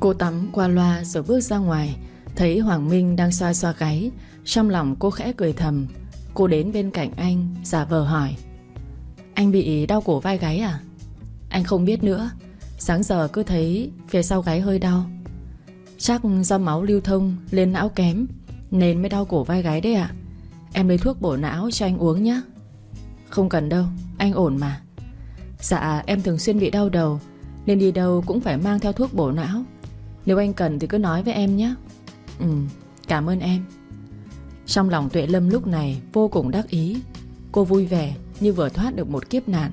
Cô tắm qua loa rồi bước ra ngoài, Thấy Hoàng Minh đang xoa xoa gáy. Trong lòng cô khẽ cười thầm. Cô đến bên cạnh anh, Giả vờ hỏi. Anh bị đau cổ vai gáy à? Anh không biết nữa. Sáng giờ cứ thấy phía sau gáy hơi đau. Chắc do máu lưu thông lên não kém, Nên mới đau cổ vai gáy đấy ạ. Em lấy thuốc bổ não cho anh uống nhé. Không cần đâu, Anh ổn mà. Dạ em thường xuyên bị đau đầu, Nên đi đâu cũng phải mang theo thuốc bổ não. Nếu anh cần thì cứ nói với em nhé. Ừ cảm ơn em. Trong lòng Tuệ Lâm lúc này vô cùng đắc ý. Cô vui vẻ như vừa thoát được một kiếp nạn.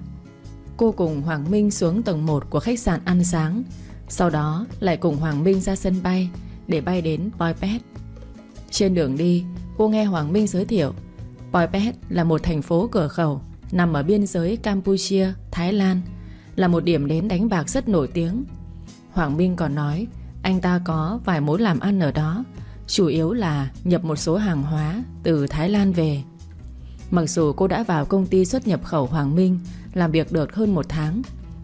Cô cùng Hoàng Minh xuống tầng 1 của khách sạn ăn sáng. Sau đó lại cùng Hoàng Minh ra sân bay Để bay đến Poipet Trên đường đi Cô nghe Hoàng Minh giới thiệu Poipet là một thành phố cửa khẩu Nằm ở biên giới Campuchia, Thái Lan Là một điểm đến đánh bạc rất nổi tiếng. Hoàng Minh còn nói anh ta có vài mối làm ăn ở đó. Chủ yếu là nhập một số hàng hóa Từ Thái Lan về. Mặc dù cô đã vào công ty xuất nhập khẩu Hoàng Minh Làm việc được hơn một tháng,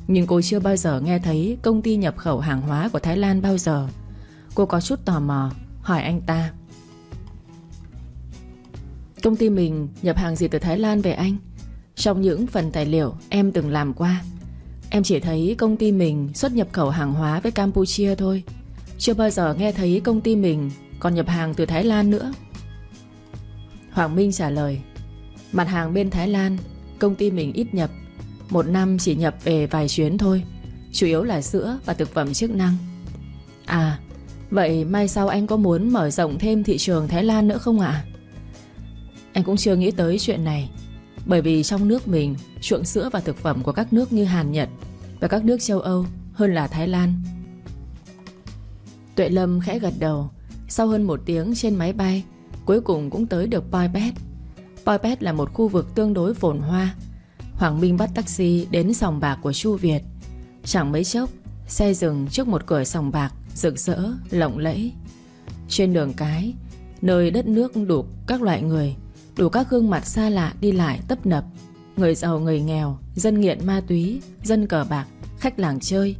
Nhưng cô chưa bao giờ nghe thấy Công ty nhập khẩu hàng hóa của Thái Lan bao giờ. Cô có chút tò mò, Hỏi anh ta. Công ty mình nhập hàng gì từ Thái Lan về anh? Trong những phần tài liệu em từng làm qua, Em chỉ thấy công ty mình xuất nhập khẩu hàng hóa với Campuchia thôi. Chưa bao giờ nghe thấy công ty mình còn nhập hàng từ Thái Lan nữa. Hoàng Minh trả lời, Mặt hàng bên Thái Lan, Công ty mình ít nhập, Một năm chỉ nhập về vài chuyến thôi, Chủ yếu là sữa và thực phẩm chức năng. À Vậy mai sau anh có muốn mở rộng thêm thị trường Thái Lan nữa không ạ? Anh cũng chưa nghĩ tới chuyện này, Bởi vì trong nước mình, Chuộng sữa và thực phẩm của các nước như Hàn, Nhật Và các nước châu Âu Hơn là Thái Lan. Tuệ Lâm khẽ gật đầu. Sau hơn một tiếng trên máy bay Cuối cùng cũng tới được Poipet Poipet là một khu vực tương đối phồn hoa. Hoàng Minh bắt taxi đến sòng bạc của Chu Việt. Chẳng mấy chốc Xe dừng trước một cửa sòng bạc Rực rỡ, lộng lẫy. Trên đường cái Nơi đất nước đủ các loại người Đủ các gương mặt xa lạ đi lại tấp nập. Người giàu người nghèo Dân nghiện ma túy Dân cờ bạc Khách làng chơi.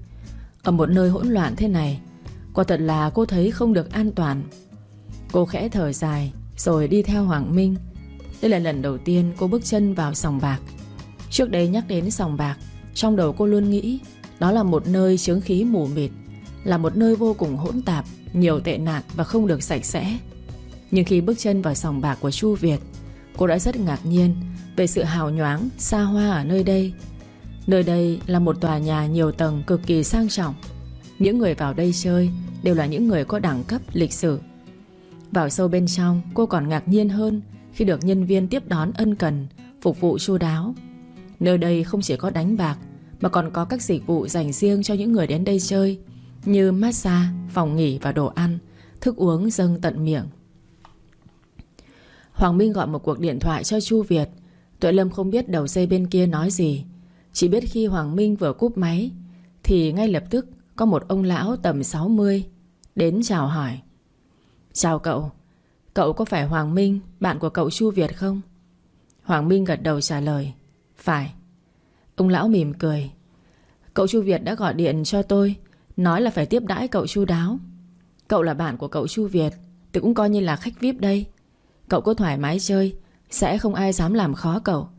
Ở một nơi hỗn loạn thế này Quả thật là cô thấy không được an toàn. Cô khẽ thở dài Rồi đi theo Hoàng Minh. Đây là lần đầu tiên cô bước chân vào sòng bạc. Trước đây nhắc đến sòng bạc Trong đầu cô luôn nghĩ Đó là một nơi chướng khí mù mịt Là một nơi vô cùng hỗn tạp Nhiều tệ nạn và không được sạch sẽ. Nhưng khi bước chân vào sòng bạc của Chu Việt Cô đã rất ngạc nhiên Về sự hào nhoáng, xa hoa ở nơi đây. Nơi đây là một tòa nhà nhiều tầng cực kỳ sang trọng. Những người vào đây chơi Đều là những người có đẳng cấp, lịch sử. Vào sâu bên trong Cô còn ngạc nhiên hơn Khi được nhân viên tiếp đón ân cần Phục vụ chu đáo. Nơi đây không chỉ có đánh bạc Mà còn có các dịch vụ dành riêng cho những người đến đây chơi Như massage, phòng nghỉ và đồ ăn Thức uống dâng tận miệng. Hoàng Minh gọi một cuộc điện thoại cho Chu Việt. Tuệ Lâm không biết đầu dây bên kia nói gì. Chỉ biết khi Hoàng Minh vừa cúp máy Thì ngay lập tức có một ông lão tầm 60 Đến chào hỏi. Chào cậu Cậu có phải Hoàng Minh, Bạn của cậu Chu Việt không? Hoàng Minh gật đầu trả lời, Phải. Ông lão mỉm cười, Cậu Chu Việt đã gọi điện cho tôi, Nói là phải tiếp đãi cậu Chu đáo. Cậu là bạn của cậu Chu Việt, Tôi cũng coi như là khách VIP đây. Cậu cứ thoải mái chơi, Sẽ không ai dám làm khó cậu.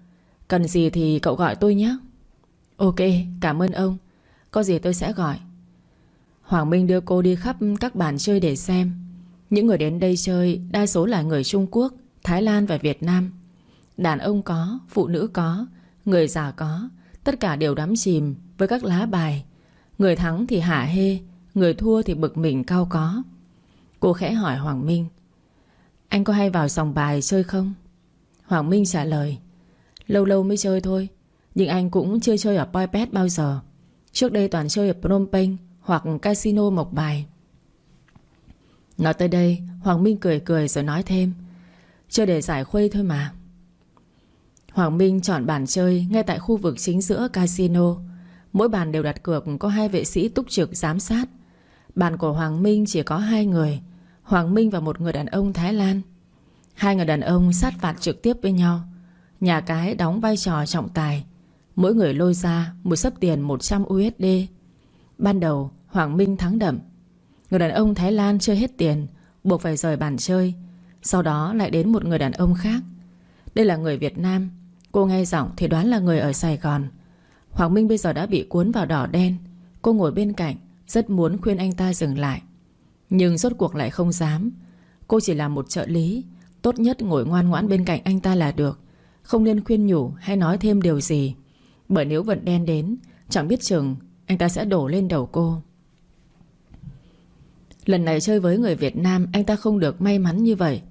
Cần gì thì cậu gọi tôi nhé. Ok, cảm ơn ông. Có gì tôi sẽ gọi. Hoàng Minh đưa cô đi khắp các bàn chơi để xem. Những người đến đây chơi Đa số là người Trung Quốc Thái Lan và Việt Nam. Đàn ông có, phụ nữ có Người già có Tất cả đều đắm chìm với các lá bài. Người thắng thì hả hê Người thua thì bực mình cao có. Cô khẽ hỏi Hoàng Minh Anh có hay vào sòng bài chơi không? Hoàng Minh trả lời Lâu lâu mới chơi thôi Nhưng anh cũng chưa chơi ở Poipet bao giờ. Trước đây toàn chơi ở Phnom Penh hoặc casino Mộc Bài. Nói tới đây, Hoàng Minh cười cười rồi nói thêm. Chơi để giải khuây thôi mà. Hoàng Minh chọn bàn chơi Ngay tại khu vực chính giữa casino. Mỗi bàn đều đặt cược Có hai vệ sĩ túc trực giám sát. Bàn của Hoàng Minh chỉ có hai người, Hoàng Minh và một người đàn ông Thái Lan. Hai người đàn ông sát phạt trực tiếp với nhau. Nhà cái đóng vai trò trọng tài. Mỗi người lôi ra Một sấp tiền 100 USD Ban đầu, Hoàng Minh thắng đậm. Người đàn ông Thái Lan chơi hết tiền, Buộc phải rời bàn chơi. Sau đó lại đến một người đàn ông khác. Đây là người Việt Nam. Cô nghe giọng thì đoán là người ở Sài Gòn. Hoàng Minh bây giờ đã bị cuốn vào đỏ đen. Cô ngồi bên cạnh, Rất muốn khuyên anh ta dừng lại. Nhưng rốt cuộc lại không dám. Cô chỉ là một trợ lý. Tốt nhất ngồi ngoan ngoãn bên cạnh anh ta là được. Không nên khuyên nhủ hay nói thêm điều gì. Bởi nếu vận đen đến, Chẳng biết chừng anh ta sẽ đổ lên đầu cô. Lần này chơi với người Việt Nam, Anh ta không được may mắn như vậy.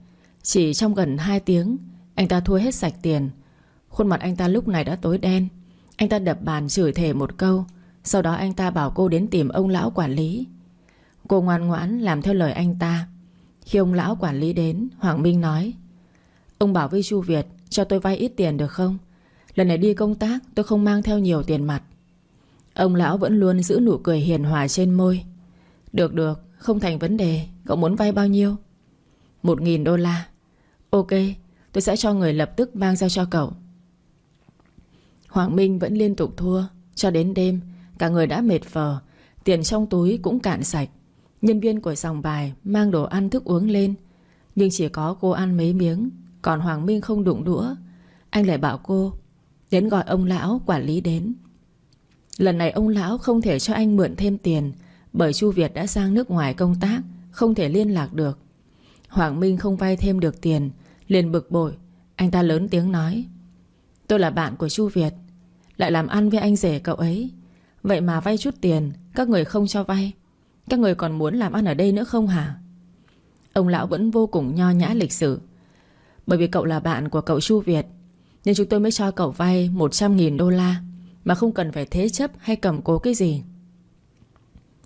Chỉ trong gần 2 tiếng, Anh ta thua hết sạch tiền. Khuôn mặt anh ta lúc này đã tối đen. Anh ta đập bàn chửi thề một câu. Sau đó anh ta bảo cô đến tìm ông lão quản lý. Cô ngoan ngoãn làm theo lời anh ta. Khi ông lão quản lý đến, Hoàng Minh nói, Ông bảo với Chu Việt, cho tôi vay ít tiền được không? Lần này đi công tác, tôi không mang theo nhiều tiền mặt. Ông lão vẫn luôn giữ nụ cười hiền hòa trên môi. Được được, Không thành vấn đề. Cậu muốn vay bao nhiêu? Một nghìn đô la. Ok, tôi sẽ cho người lập tức mang ra cho cậu. Hoàng Minh vẫn liên tục thua. Cho đến đêm, Cả người đã mệt phờ. Tiền trong túi cũng cạn sạch. Nhân viên của sòng bài mang đồ ăn thức uống lên. Nhưng chỉ có cô ăn mấy miếng, Còn Hoàng Minh không đụng đũa. Anh lại bảo cô, Đến gọi ông lão quản lý đến. Lần này ông lão không thể cho anh mượn thêm tiền, Bởi Chu Việt đã sang nước ngoài công tác, Không thể liên lạc được. Hoàng Minh không vay thêm được tiền, Liền bực bội. Anh ta lớn tiếng nói, Tôi là bạn của Chu Việt, Lại làm ăn với anh rể cậu ấy. Vậy mà vay chút tiền, Các người không cho vay. Các người còn muốn làm ăn ở đây nữa không hả? Ông lão vẫn vô cùng nho nhã lịch sự. Bởi vì cậu là bạn của cậu Chu Việt, Nên chúng tôi mới cho cậu vay 100.000 đô la. Mà không cần phải thế chấp hay cầm cố cái gì.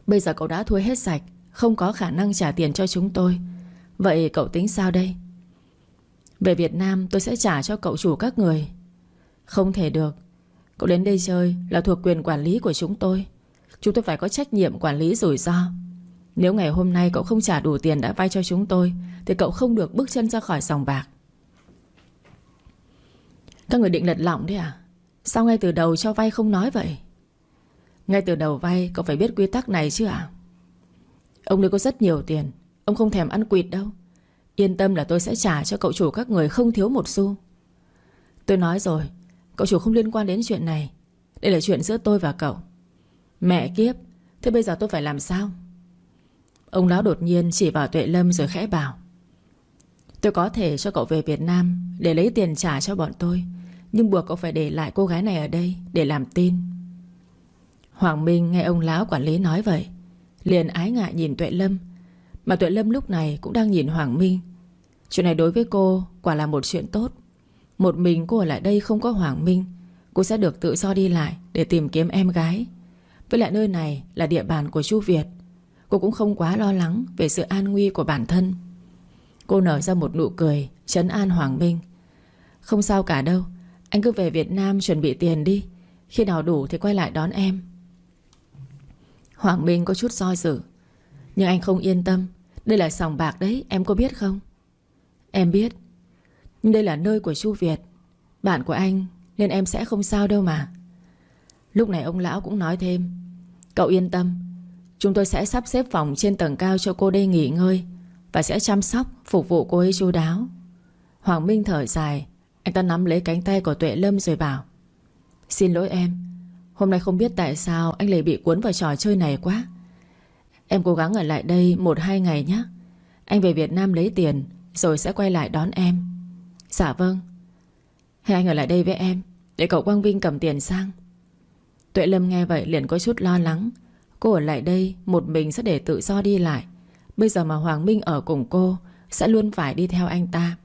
Bây giờ cậu đã thua hết sạch, Không có khả năng trả tiền cho chúng tôi. Vậy cậu tính sao đây? Về Việt Nam, tôi sẽ trả cho cậu chủ các người. Không thể được. Cậu đến đây chơi là thuộc quyền quản lý của chúng tôi. Chúng tôi phải có trách nhiệm quản lý rủi ro. Nếu ngày hôm nay cậu không trả đủ tiền đã vay cho chúng tôi, Thì cậu không được bước chân ra khỏi sòng bạc. Các người định lật lọng đấy à? Sao ngay từ đầu cho vay không nói vậy? Ngay từ đầu vay, Cậu phải biết quy tắc này chứ à Ông đây có rất nhiều tiền, Ông không thèm ăn quỵt đâu. Yên tâm là tôi sẽ trả cho cậu chủ các người không thiếu một xu. Tôi nói rồi, Cậu chủ không liên quan đến chuyện này. Đây là chuyện giữa tôi và cậu. Mẹ kiếp, Thế bây giờ tôi phải làm sao? Ông lão đột nhiên chỉ vào Tuệ Lâm rồi khẽ bảo, Tôi có thể cho cậu về Việt Nam Để lấy tiền trả cho bọn tôi. Nhưng buộc cậu phải để lại cô gái này ở đây Để làm tin. Hoàng Minh nghe ông lão quản lý nói vậy, Liền ái ngại nhìn Tuệ Lâm. Mà Tuệ Lâm lúc này cũng đang nhìn Hoàng Minh. Chuyện này đối với cô Quả là một chuyện tốt. Một mình cô ở lại đây không có Hoàng Minh, Cô sẽ được tự do đi lại Để tìm kiếm em gái. Với lại nơi này là địa bàn của chú Việt, Cô cũng không quá lo lắng Về sự an nguy của bản thân. Cô nở ra một nụ cười Trấn an Hoàng Minh. Không sao cả đâu anh cứ về Việt Nam chuẩn bị tiền đi. Khi nào đủ thì quay lại đón em. Hoàng Minh có chút do dự. Nhưng anh không yên tâm. Đây là sòng bạc đấy, em có biết không? Em biết. Nhưng đây là nơi của Chu Việt. Bạn của anh, Nên em sẽ không sao đâu mà. Lúc này ông lão cũng nói thêm. Cậu yên tâm. Chúng tôi sẽ sắp xếp phòng trên tầng cao cho cô đây nghỉ ngơi Và sẽ chăm sóc Phục vụ cô ấy chu đáo. Hoàng Minh thở dài. Anh ta nắm lấy cánh tay của Tuệ Lâm rồi bảo, Xin lỗi em, Hôm nay không biết tại sao anh lại bị cuốn vào trò chơi này quá. Em cố gắng ở lại đây một hai ngày nhé. Anh về Việt Nam lấy tiền Rồi sẽ quay lại đón em. Dạ vâng. Hay anh ở lại đây với em Để cậu Quang Vinh cầm tiền sang? Tuệ Lâm nghe vậy liền có chút lo lắng. Cô ở lại đây Một mình sẽ để tự do đi lại. Bây giờ mà Hoàng Minh ở cùng cô Sẽ luôn phải đi theo anh ta.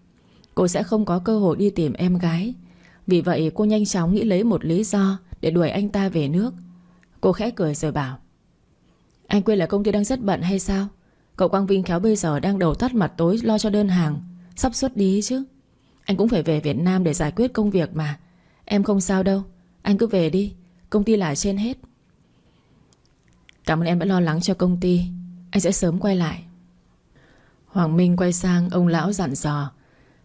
Cô sẽ không có cơ hội đi tìm em gái. Vì vậy, cô nhanh chóng nghĩ lấy một lý do Để đuổi anh ta về nước. Cô khẽ cười rồi bảo, Anh quên là công ty đang rất bận hay sao? Cậu Quang Vinh khéo bây giờ đang đầu tắt mặt tối Lo cho đơn hàng, Sắp xuất đi chứ. Anh cũng phải về Việt Nam để giải quyết công việc mà. Em không sao đâu, Anh cứ về đi, Công ty là trên hết. Cảm ơn em đã lo lắng cho công ty, Anh sẽ sớm quay lại. Hoàng Minh quay sang, ông lão dặn dò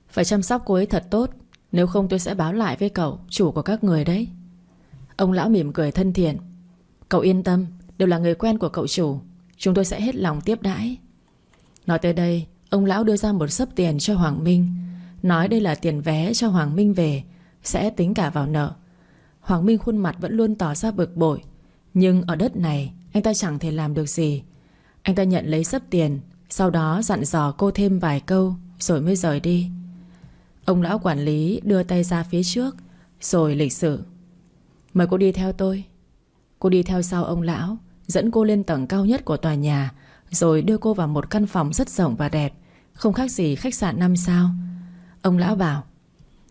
phải chăm sóc cô ấy thật tốt, Nếu không tôi sẽ báo lại với cậu, Chủ của các người đấy. Ông lão mỉm cười thân thiện. Cậu yên tâm, Đều là người quen của cậu chủ, Chúng tôi sẽ hết lòng tiếp đãi. Nói tới đây, Ông lão đưa ra một sấp tiền cho Hoàng Minh, Nói đây là tiền vé cho Hoàng Minh về, Sẽ tính cả vào nợ. Hoàng Minh khuôn mặt vẫn luôn tỏ ra bực bội. Nhưng ở đất này, Anh ta chẳng thể làm được gì. Anh ta nhận lấy sấp tiền, Sau đó dặn dò cô thêm vài câu, Rồi mới rời đi. Ông lão quản lý đưa tay ra phía trước, Rồi lịch sự. Mời cô đi theo tôi. Cô đi theo sau ông lão, Dẫn cô lên tầng cao nhất của tòa nhà, Rồi đưa cô vào một căn phòng rất rộng và đẹp, Không khác gì khách sạn 5 sao. Ông lão bảo,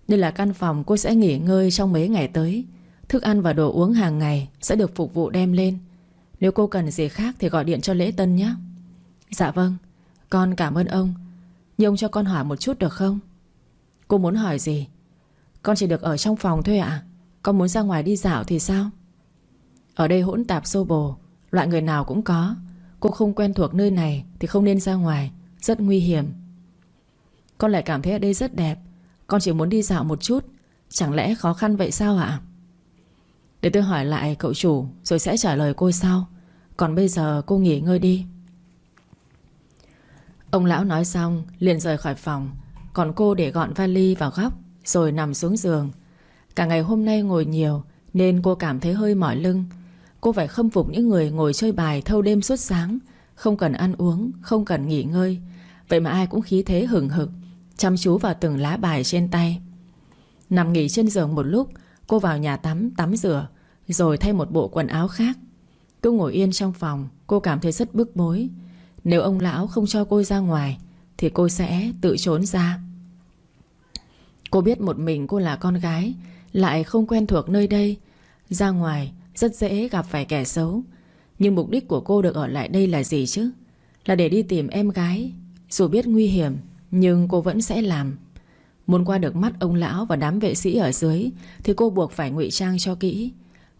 Đây là căn phòng cô sẽ nghỉ ngơi trong mấy ngày tới. Thức ăn và đồ uống hàng ngày Sẽ được phục vụ đem lên. Nếu cô cần gì khác thì gọi điện cho lễ tân nhé. Dạ vâng Con cảm ơn ông. Nhưng ông cho con hỏi một chút được không? Cô muốn hỏi gì? Con chỉ được ở trong phòng thôi ạ. Con muốn ra ngoài đi dạo thì sao? Ở đây hỗn tạp xô bồ, Loại người nào cũng có. Cô không quen thuộc nơi này Thì không nên ra ngoài, Rất nguy hiểm. Con lại cảm thấy ở đây rất đẹp. Con chỉ muốn đi dạo một chút. Chẳng lẽ khó khăn vậy sao ạ? Để tôi hỏi lại cậu chủ, Rồi sẽ trả lời cô sau. Còn bây giờ cô nghỉ ngơi đi. Ông lão nói xong, liền rời khỏi phòng. Còn cô để gọn vali vào góc, Rồi nằm xuống giường. Cả ngày hôm nay ngồi nhiều, Nên cô cảm thấy hơi mỏi lưng. Cô phải khâm phục những người ngồi chơi bài thâu đêm suốt sáng, Không cần ăn uống, Không cần nghỉ ngơi. Vậy mà ai cũng khí thế hừng hực, Chăm chú vào từng lá bài trên tay. Nằm nghỉ trên giường một lúc, Cô vào nhà tắm tắm rửa, Rồi thay một bộ quần áo khác. Cứ ngồi yên trong phòng, Cô cảm thấy rất bức bối. Nếu ông lão không cho cô ra ngoài, Thì cô sẽ tự trốn ra. Cô biết một mình cô là con gái, Lại không quen thuộc nơi đây. Ra ngoài, rất dễ gặp phải kẻ xấu. Nhưng mục đích của cô được ở lại đây là gì chứ? Là để đi tìm em gái. Dù biết nguy hiểm, Nhưng cô vẫn sẽ làm. Muốn qua được mắt ông lão và đám vệ sĩ ở dưới, Thì cô buộc phải ngụy trang cho kỹ.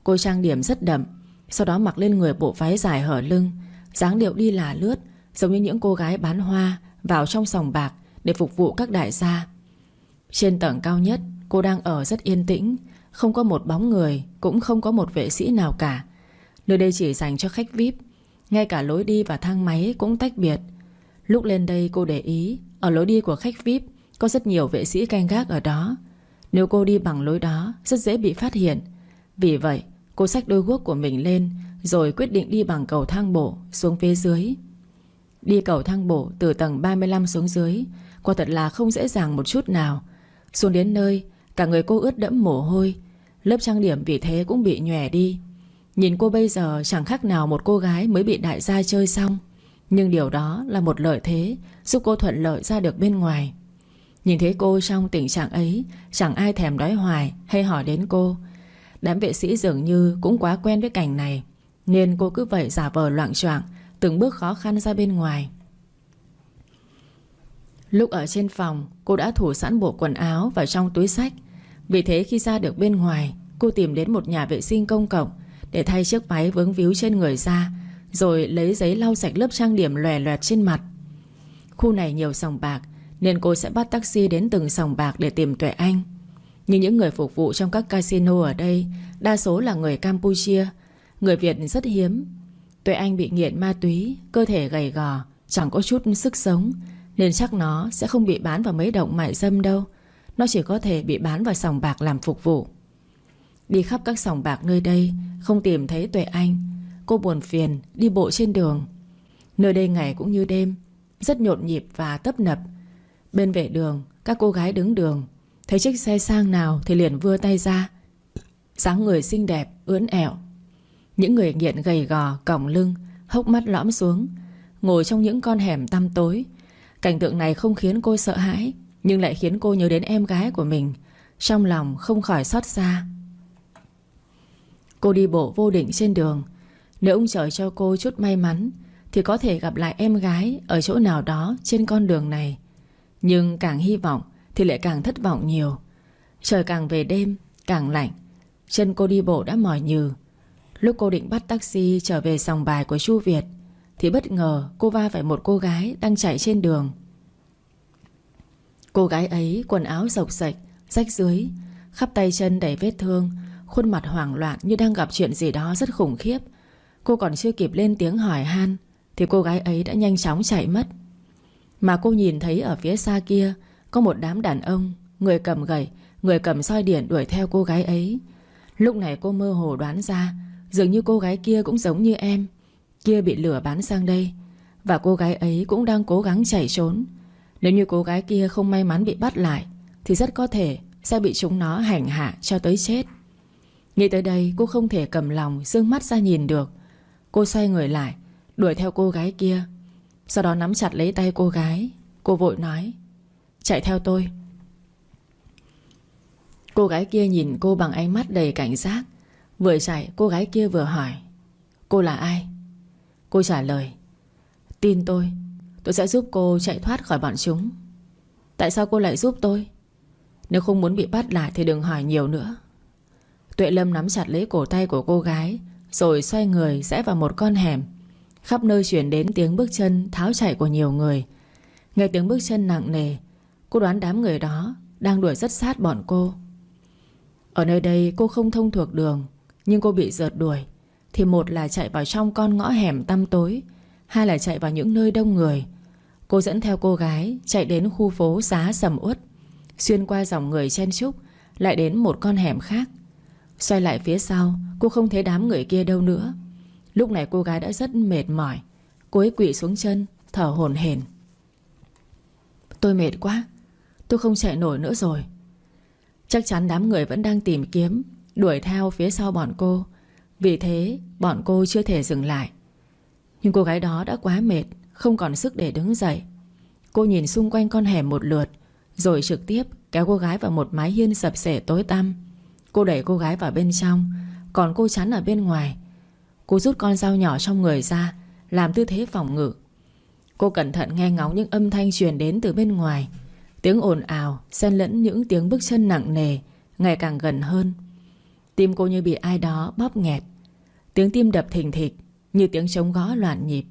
Cô trang điểm rất đậm, Sau đó mặc lên người bộ váy dài hở lưng. Dáng điệu đi là lướt, Giống như những cô gái bán hoa Vào trong sòng bạc Để phục vụ các đại gia. Trên tầng cao nhất, Cô đang ở rất yên tĩnh. Không có một bóng người, Cũng không có một vệ sĩ nào cả. Nơi đây chỉ dành cho khách VIP Ngay cả lối đi và thang máy cũng tách biệt. Lúc lên đây cô để ý, Ở lối đi của khách VIP Có rất nhiều vệ sĩ canh gác ở đó. Nếu cô đi bằng lối đó, Rất dễ bị phát hiện. Vì vậy, cô xách đôi guốc của mình lên, Rồi quyết định đi bằng cầu thang bộ Xuống phía dưới. Đi cầu thang bộ từ tầng 35 xuống dưới, Quả thật là không dễ dàng một chút nào. Xuống đến nơi, Cả người cô ướt đẫm mồ hôi. Lớp trang điểm vì thế cũng bị nhòe đi. Nhìn cô bây giờ, chẳng khác nào một cô gái mới bị đại gia chơi xong. Nhưng điều đó là một lợi thế, Giúp cô thuận lợi ra được bên ngoài. Nhìn thấy cô trong tình trạng ấy, Chẳng ai thèm đói hoài hay hỏi đến cô. Đám vệ sĩ dường như cũng quá quen với cảnh này, Nên cô cứ vậy giả vờ loạn choạng, Từng bước khó khăn ra bên ngoài. Lúc ở trên phòng, Cô đã thủ sẵn bộ quần áo vào trong túi sách. Vì thế khi ra được bên ngoài, Cô tìm đến một nhà vệ sinh công cộng Để thay chiếc váy vướng víu trên người ra, Rồi lấy giấy lau sạch lớp trang điểm lòe loẹt trên mặt. Khu này nhiều sòng bạc, Nên cô sẽ bắt taxi đến từng sòng bạc để tìm Tuệ Anh. Nhưng những người phục vụ trong các casino ở đây, Đa số là người Campuchia, Người Việt rất hiếm. Tuệ Anh bị nghiện ma túy, Cơ thể gầy gò, Chẳng có chút sức sống nên chắc nó sẽ không bị bán vào mấy động mại dâm đâu. Nó chỉ có thể bị bán vào sòng bạc làm phục vụ. Đi khắp các sòng bạc nơi đây Không tìm thấy Tuệ Anh. Cô buồn phiền đi bộ trên đường. Nơi đây ngày cũng như đêm Rất nhộn nhịp và tấp nập. Bên vệ đường Các cô gái đứng đường. Thấy chiếc xe sang nào thì liền vưa tay ra. Dáng người xinh đẹp, ưỡn ẻo Những người nghiện gầy gò, còng lưng Hốc mắt lõm xuống. Ngồi trong những con hẻm tăm tối Cảnh tượng này không khiến cô sợ hãi, nhưng lại khiến cô nhớ đến em gái của mình. Trong lòng không khỏi xót xa. Cô đi bộ vô định trên đường. Nếu ông trời cho cô chút may mắn, Thì có thể gặp lại em gái Ở chỗ nào đó trên con đường này. Nhưng càng hy vọng Thì lại càng thất vọng nhiều. Trời càng về đêm, càng lạnh. Chân cô đi bộ đã mỏi nhừ. Lúc cô định bắt taxi trở về sòng bài của Chu Việt thì bất ngờ cô va phải một cô gái đang chạy trên đường. Cô gái ấy quần áo rộc rạch, Rách dưới, Khắp tay chân đầy vết thương, Khuôn mặt hoảng loạn như đang gặp chuyện gì đó rất khủng khiếp. Cô còn chưa kịp lên tiếng hỏi han, Thì cô gái ấy đã nhanh chóng chạy mất. Mà cô nhìn thấy ở phía xa kia, Có một đám đàn ông, Người cầm gậy, Người cầm soi điện đuổi theo cô gái ấy. Lúc này cô mơ hồ đoán ra, Dường như cô gái kia cũng giống như em. Kia bị lửa bán sang đây. Và cô gái ấy cũng đang cố gắng chạy trốn. Nếu như cô gái kia không may mắn bị bắt lại, Thì rất có thể Sẽ bị chúng nó hành hạ cho tới chết. Nghĩ tới đây, cô không thể cầm lòng, Dương mắt ra nhìn được. Cô xoay người lại, Đuổi theo cô gái kia. Sau đó nắm chặt lấy tay cô gái. Cô vội nói, Chạy theo tôi. Cô gái kia nhìn cô bằng ánh mắt đầy cảnh giác. Vừa chạy, cô gái kia vừa hỏi, Cô là ai? Cô trả lời, Tin tôi Tôi sẽ giúp cô chạy thoát khỏi bọn chúng. Tại sao cô lại giúp tôi? Nếu không muốn bị bắt lại thì đừng hỏi nhiều nữa. Tuệ Lâm nắm chặt lấy cổ tay của cô gái, Rồi xoay người rẽ vào một con hẻm. Khắp nơi chuyển đến tiếng bước chân, Tháo chạy của nhiều người. Nghe tiếng bước chân nặng nề, Cô đoán đám người đó Đang đuổi rất sát bọn cô. Ở nơi đây cô không thông thuộc đường, Nhưng cô bị rượt đuổi. Thì một là chạy vào trong con ngõ hẻm tăm tối, Hai là chạy vào những nơi đông người. Cô dẫn theo cô gái Chạy đến khu phố xá sầm uất, Xuyên qua dòng người chen chúc, Lại đến một con hẻm khác. Xoay lại phía sau, Cô không thấy đám người kia đâu nữa. Lúc này cô gái đã rất mệt mỏi, Cô ấy quỵ xuống chân, Thở hổn hển. Tôi mệt quá, Tôi không chạy nổi nữa rồi. Chắc chắn đám người vẫn đang tìm kiếm, Đuổi theo phía sau bọn cô. Vì thế, bọn cô chưa thể dừng lại. Nhưng cô gái đó đã quá mệt, Không còn sức để đứng dậy. Cô nhìn xung quanh con hẻm một lượt, Rồi trực tiếp kéo cô gái vào một mái hiên sập sể tối tăm. Cô đẩy cô gái vào bên trong, Còn cô chắn ở bên ngoài. Cô rút con dao nhỏ trong người ra, Làm tư thế phòng ngự. Cô cẩn thận nghe ngóng những âm thanh truyền đến từ bên ngoài. Tiếng ồn ào, Xen lẫn những tiếng bước chân nặng nề, Ngày càng gần hơn. Tim cô như bị ai đó bóp nghẹt. Tiếng tim đập thình thịch, Như tiếng trống gõ loạn nhịp.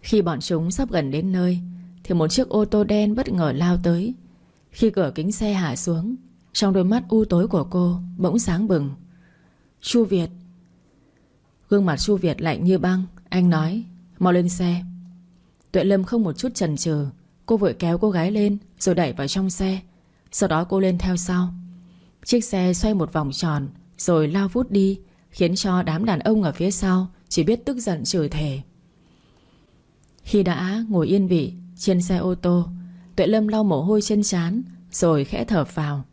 Khi bọn chúng sắp gần đến nơi, Thì một chiếc ô tô đen bất ngờ lao tới. Khi cửa kính xe hạ xuống, Trong đôi mắt u tối của cô Bỗng sáng bừng. Chu Việt. Gương mặt Chu Việt lạnh như băng, Anh nói, Mau lên xe. Tuệ Lâm không một chút chần chừ, Cô vội kéo cô gái lên, Rồi đẩy vào trong xe. Sau đó cô lên theo sau. Chiếc xe xoay một vòng tròn rồi lao vút đi, Khiến cho đám đàn ông ở phía sau Chỉ biết tức giận chửi thề Khi đã ngồi yên vị Trên xe ô tô, Tuệ Lâm lau mồ hôi trên trán Rồi khẽ thở vào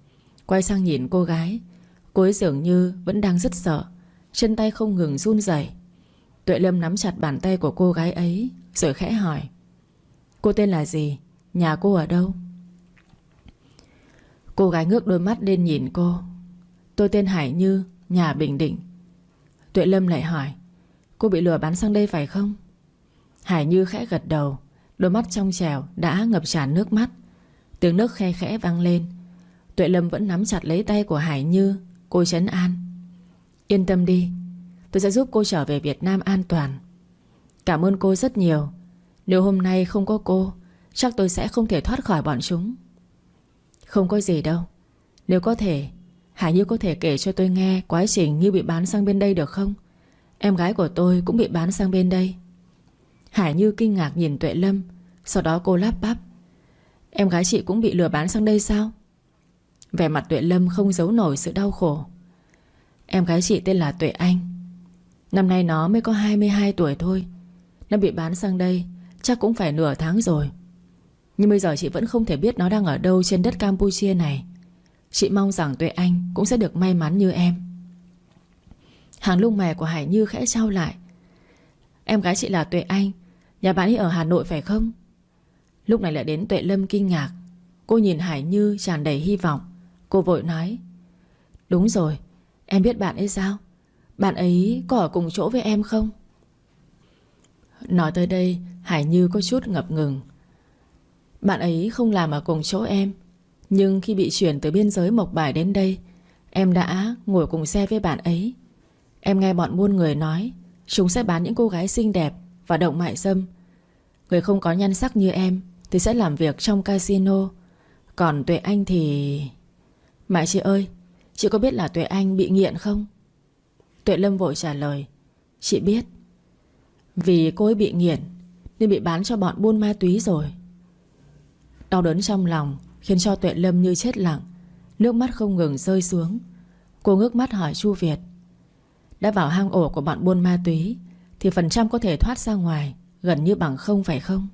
Quay sang nhìn cô gái, Cô ấy dường như vẫn đang rất sợ, Chân tay không ngừng run rẩy. Tuệ Lâm nắm chặt bàn tay của cô gái ấy Rồi khẽ hỏi, Cô tên là gì? Nhà cô ở đâu? Cô gái ngước đôi mắt lên nhìn cô Tôi tên Hải Như, Nhà Bình Định. Tuệ Lâm lại hỏi, Cô bị lừa bán sang đây phải không? Hải Như khẽ gật đầu, Đôi mắt trong trèo đã ngập tràn nước mắt. Tiếng nước khe khẽ vang lên. Tuệ Lâm vẫn nắm chặt lấy tay của Hải Như, Cô chấn an. Yên tâm đi, Tôi sẽ giúp cô trở về Việt Nam an toàn. Cảm ơn cô rất nhiều. Nếu hôm nay không có cô, Chắc tôi sẽ không thể thoát khỏi bọn chúng. Không có gì đâu. Nếu có thể Hải Như có thể kể cho tôi nghe Quá trình như bị bán sang bên đây được không? Em gái của tôi cũng bị bán sang bên đây. Hải Như kinh ngạc nhìn Tuệ Lâm, Sau đó cô lắp bắp. Em gái chị cũng bị lừa bán sang đây sao? Vẻ mặt Tuệ Lâm không giấu nổi sự đau khổ. Em gái chị tên là Tuệ Anh. Năm nay nó mới có 22 tuổi thôi. Nó bị bán sang đây, Chắc cũng phải nửa tháng rồi. Nhưng bây giờ chị vẫn không thể biết nó đang ở đâu Trên đất Campuchia này. Chị mong rằng Tuệ Anh cũng sẽ được may mắn như em. Hàng lông mè của Hải Như khẽ trao lại. Em gái chị là Tuệ Anh, Nhà bạn ấy ở Hà Nội phải không? Lúc này lại đến Tuệ Lâm kinh ngạc. Cô nhìn Hải Như tràn đầy hy vọng. Cô vội nói, Đúng rồi, Em biết bạn ấy sao? Bạn ấy có ở cùng chỗ với em không? Nói tới đây, Hải Như có chút ngập ngừng. Bạn ấy không làm ở cùng chỗ em nhưng khi bị chuyển từ biên giới Mộc Bài đến đây, Em đã ngồi cùng xe với bạn ấy. Em nghe bọn buôn người nói, Chúng sẽ bán những cô gái xinh đẹp Và động mại dâm. Người không có nhan sắc như em Thì sẽ làm việc trong casino. Còn Tuệ Anh thì... Mẹ chị ơi, Chị có biết là Tuệ Anh bị nghiện không? Tuệ Lâm vội trả lời, Chị biết. Vì cô ấy bị nghiện Nên bị bán cho bọn buôn ma túy rồi. Đau đớn trong lòng Khiến cho Tuệ Lâm như chết lặng. Nước mắt không ngừng rơi xuống. Cô ngước mắt hỏi Chu Việt, Đã vào hang ổ của bọn buôn ma túy Thì phần trăm có thể thoát ra ngoài Gần như bằng không phải không?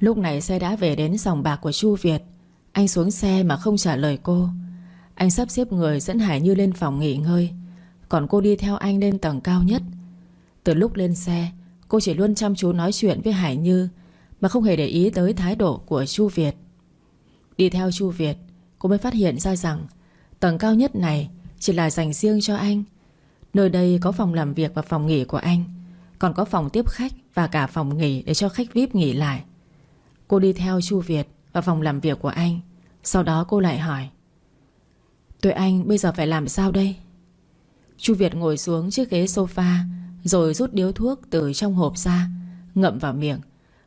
Lúc này xe đã về đến sòng bạc của Chu Việt. Anh xuống xe mà không trả lời cô. Anh sắp xếp người dẫn Hải Như lên phòng nghỉ ngơi. Còn cô đi theo anh lên tầng cao nhất. Từ lúc lên xe, Cô chỉ luôn chăm chú nói chuyện với Hải Như Mà không hề để ý tới thái độ của Chu Việt. Đi theo Chu Việt, Cô mới phát hiện ra rằng Tầng cao nhất này chỉ là dành riêng cho anh. Nơi đây có phòng làm việc và phòng nghỉ của anh, Còn có phòng tiếp khách Và cả phòng nghỉ để cho khách VIP nghỉ lại. Cô đi theo Chu Việt Vào phòng làm việc của anh, Sau đó cô lại hỏi, Tụi anh bây giờ phải làm sao đây? Chu Việt ngồi xuống chiếc ghế sofa Rồi rút điếu thuốc từ trong hộp ra, Ngậm vào miệng,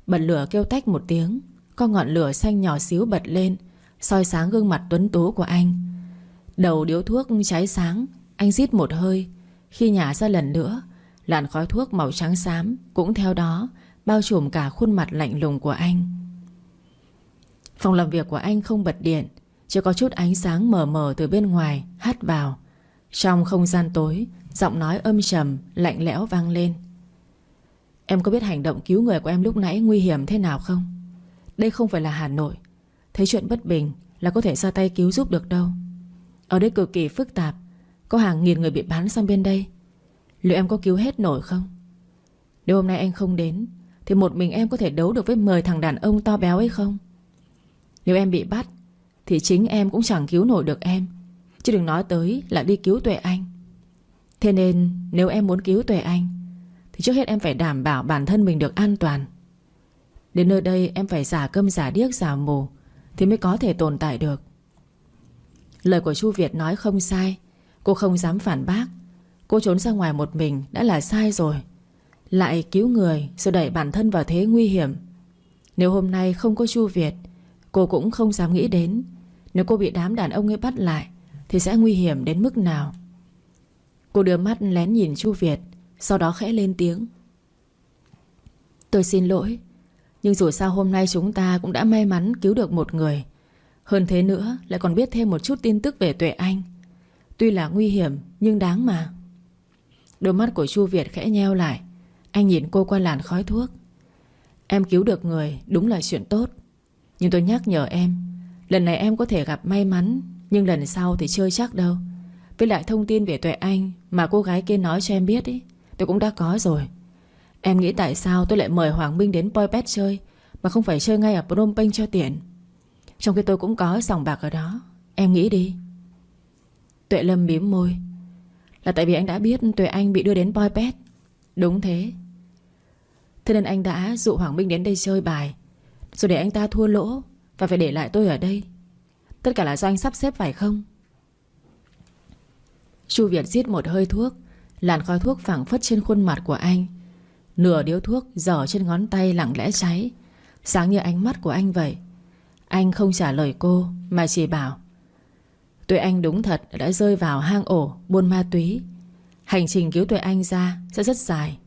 Bật lửa kêu tách một tiếng. Có ngọn lửa xanh nhỏ xíu bật lên, soi sáng gương mặt tuấn tú của anh. Đầu điếu thuốc cháy sáng, Anh rít một hơi. Khi nhả ra lần nữa, Làn khói thuốc màu trắng xám Cũng theo đó Bao trùm cả khuôn mặt lạnh lùng của anh. Phòng làm việc của anh không bật điện, Chỉ có chút ánh sáng mờ mờ từ bên ngoài Hát vào. Trong không gian tối, Giọng nói âm trầm, Lạnh lẽo vang lên. Em có biết hành động cứu người của em lúc nãy Nguy hiểm thế nào không? Đây không phải là Hà Nội. Thấy chuyện bất bình là có thể ra tay cứu giúp được đâu. Ở đây cực kỳ phức tạp. Có hàng nghìn người bị bán sang bên đây. Liệu em có cứu hết nổi không? Nếu hôm nay anh không đến, Thì một mình em có thể đấu được với 10 thằng đàn ông to béo ấy không? Nếu em bị bắt, Thì chính em cũng chẳng cứu nổi được em. Chứ đừng nói tới là đi cứu Tuệ Anh. Thế nên, nếu em muốn cứu Tuệ Anh, Thì trước hết em phải đảm bảo bản thân mình được an toàn. Đến nơi đây em phải giả câm giả điếc giả mù thì mới có thể tồn tại được. Lời của Chu Việt nói không sai. Cô không dám phản bác. Cô trốn ra ngoài một mình đã là sai rồi. Lại cứu người Rồi đẩy bản thân vào thế nguy hiểm. Nếu hôm nay không có Chu Việt, Cô cũng không dám nghĩ đến. Nếu cô bị đám đàn ông ấy bắt lại, Thì sẽ nguy hiểm đến mức nào? Cô đưa mắt lén nhìn Chu Việt, Sau đó khẽ lên tiếng. Tôi xin lỗi nhưng dù sao hôm nay chúng ta cũng đã may mắn cứu được một người. Hơn thế nữa lại còn biết thêm một chút tin tức về Tuệ Anh. Tuy là nguy hiểm nhưng đáng mà. Đôi mắt của Chu Việt khẽ nheo lại. Anh nhìn cô qua làn khói thuốc. Em cứu được người đúng là chuyện tốt. Nhưng tôi nhắc nhở em Lần này em có thể gặp may mắn Nhưng lần sau thì chơi chắc đâu. Với lại thông tin về Tuệ Anh Mà cô gái kia nói cho em biết ý, Tôi cũng đã có rồi. Em nghĩ tại sao tôi lại mời Hoàng Minh đến Boypet chơi, Mà không phải chơi ngay ở Phnom Penh cho tiện? Trong khi tôi cũng có sòng bạc ở đó, Em nghĩ đi. Tuệ Lâm bím môi. Là tại vì anh đã biết Tuệ Anh bị đưa đến Boypet Đúng thế. Thế nên anh đã dụ Hoàng Minh đến đây chơi bài, Rồi để anh ta thua lỗ Và phải để lại tôi ở đây. Tất cả là do anh sắp xếp phải không? Chu Việt giết một hơi thuốc, Làn khói thuốc phảng phất trên khuôn mặt của anh. Nửa điếu thuốc dở trên ngón tay lặng lẽ cháy. Sáng như ánh mắt của anh vậy. Anh không trả lời cô, Mà chỉ bảo Tuệ Anh đúng thật, đã rơi vào hang ổ Buôn ma túy. Hành trình cứu Tuệ Anh ra sẽ rất dài,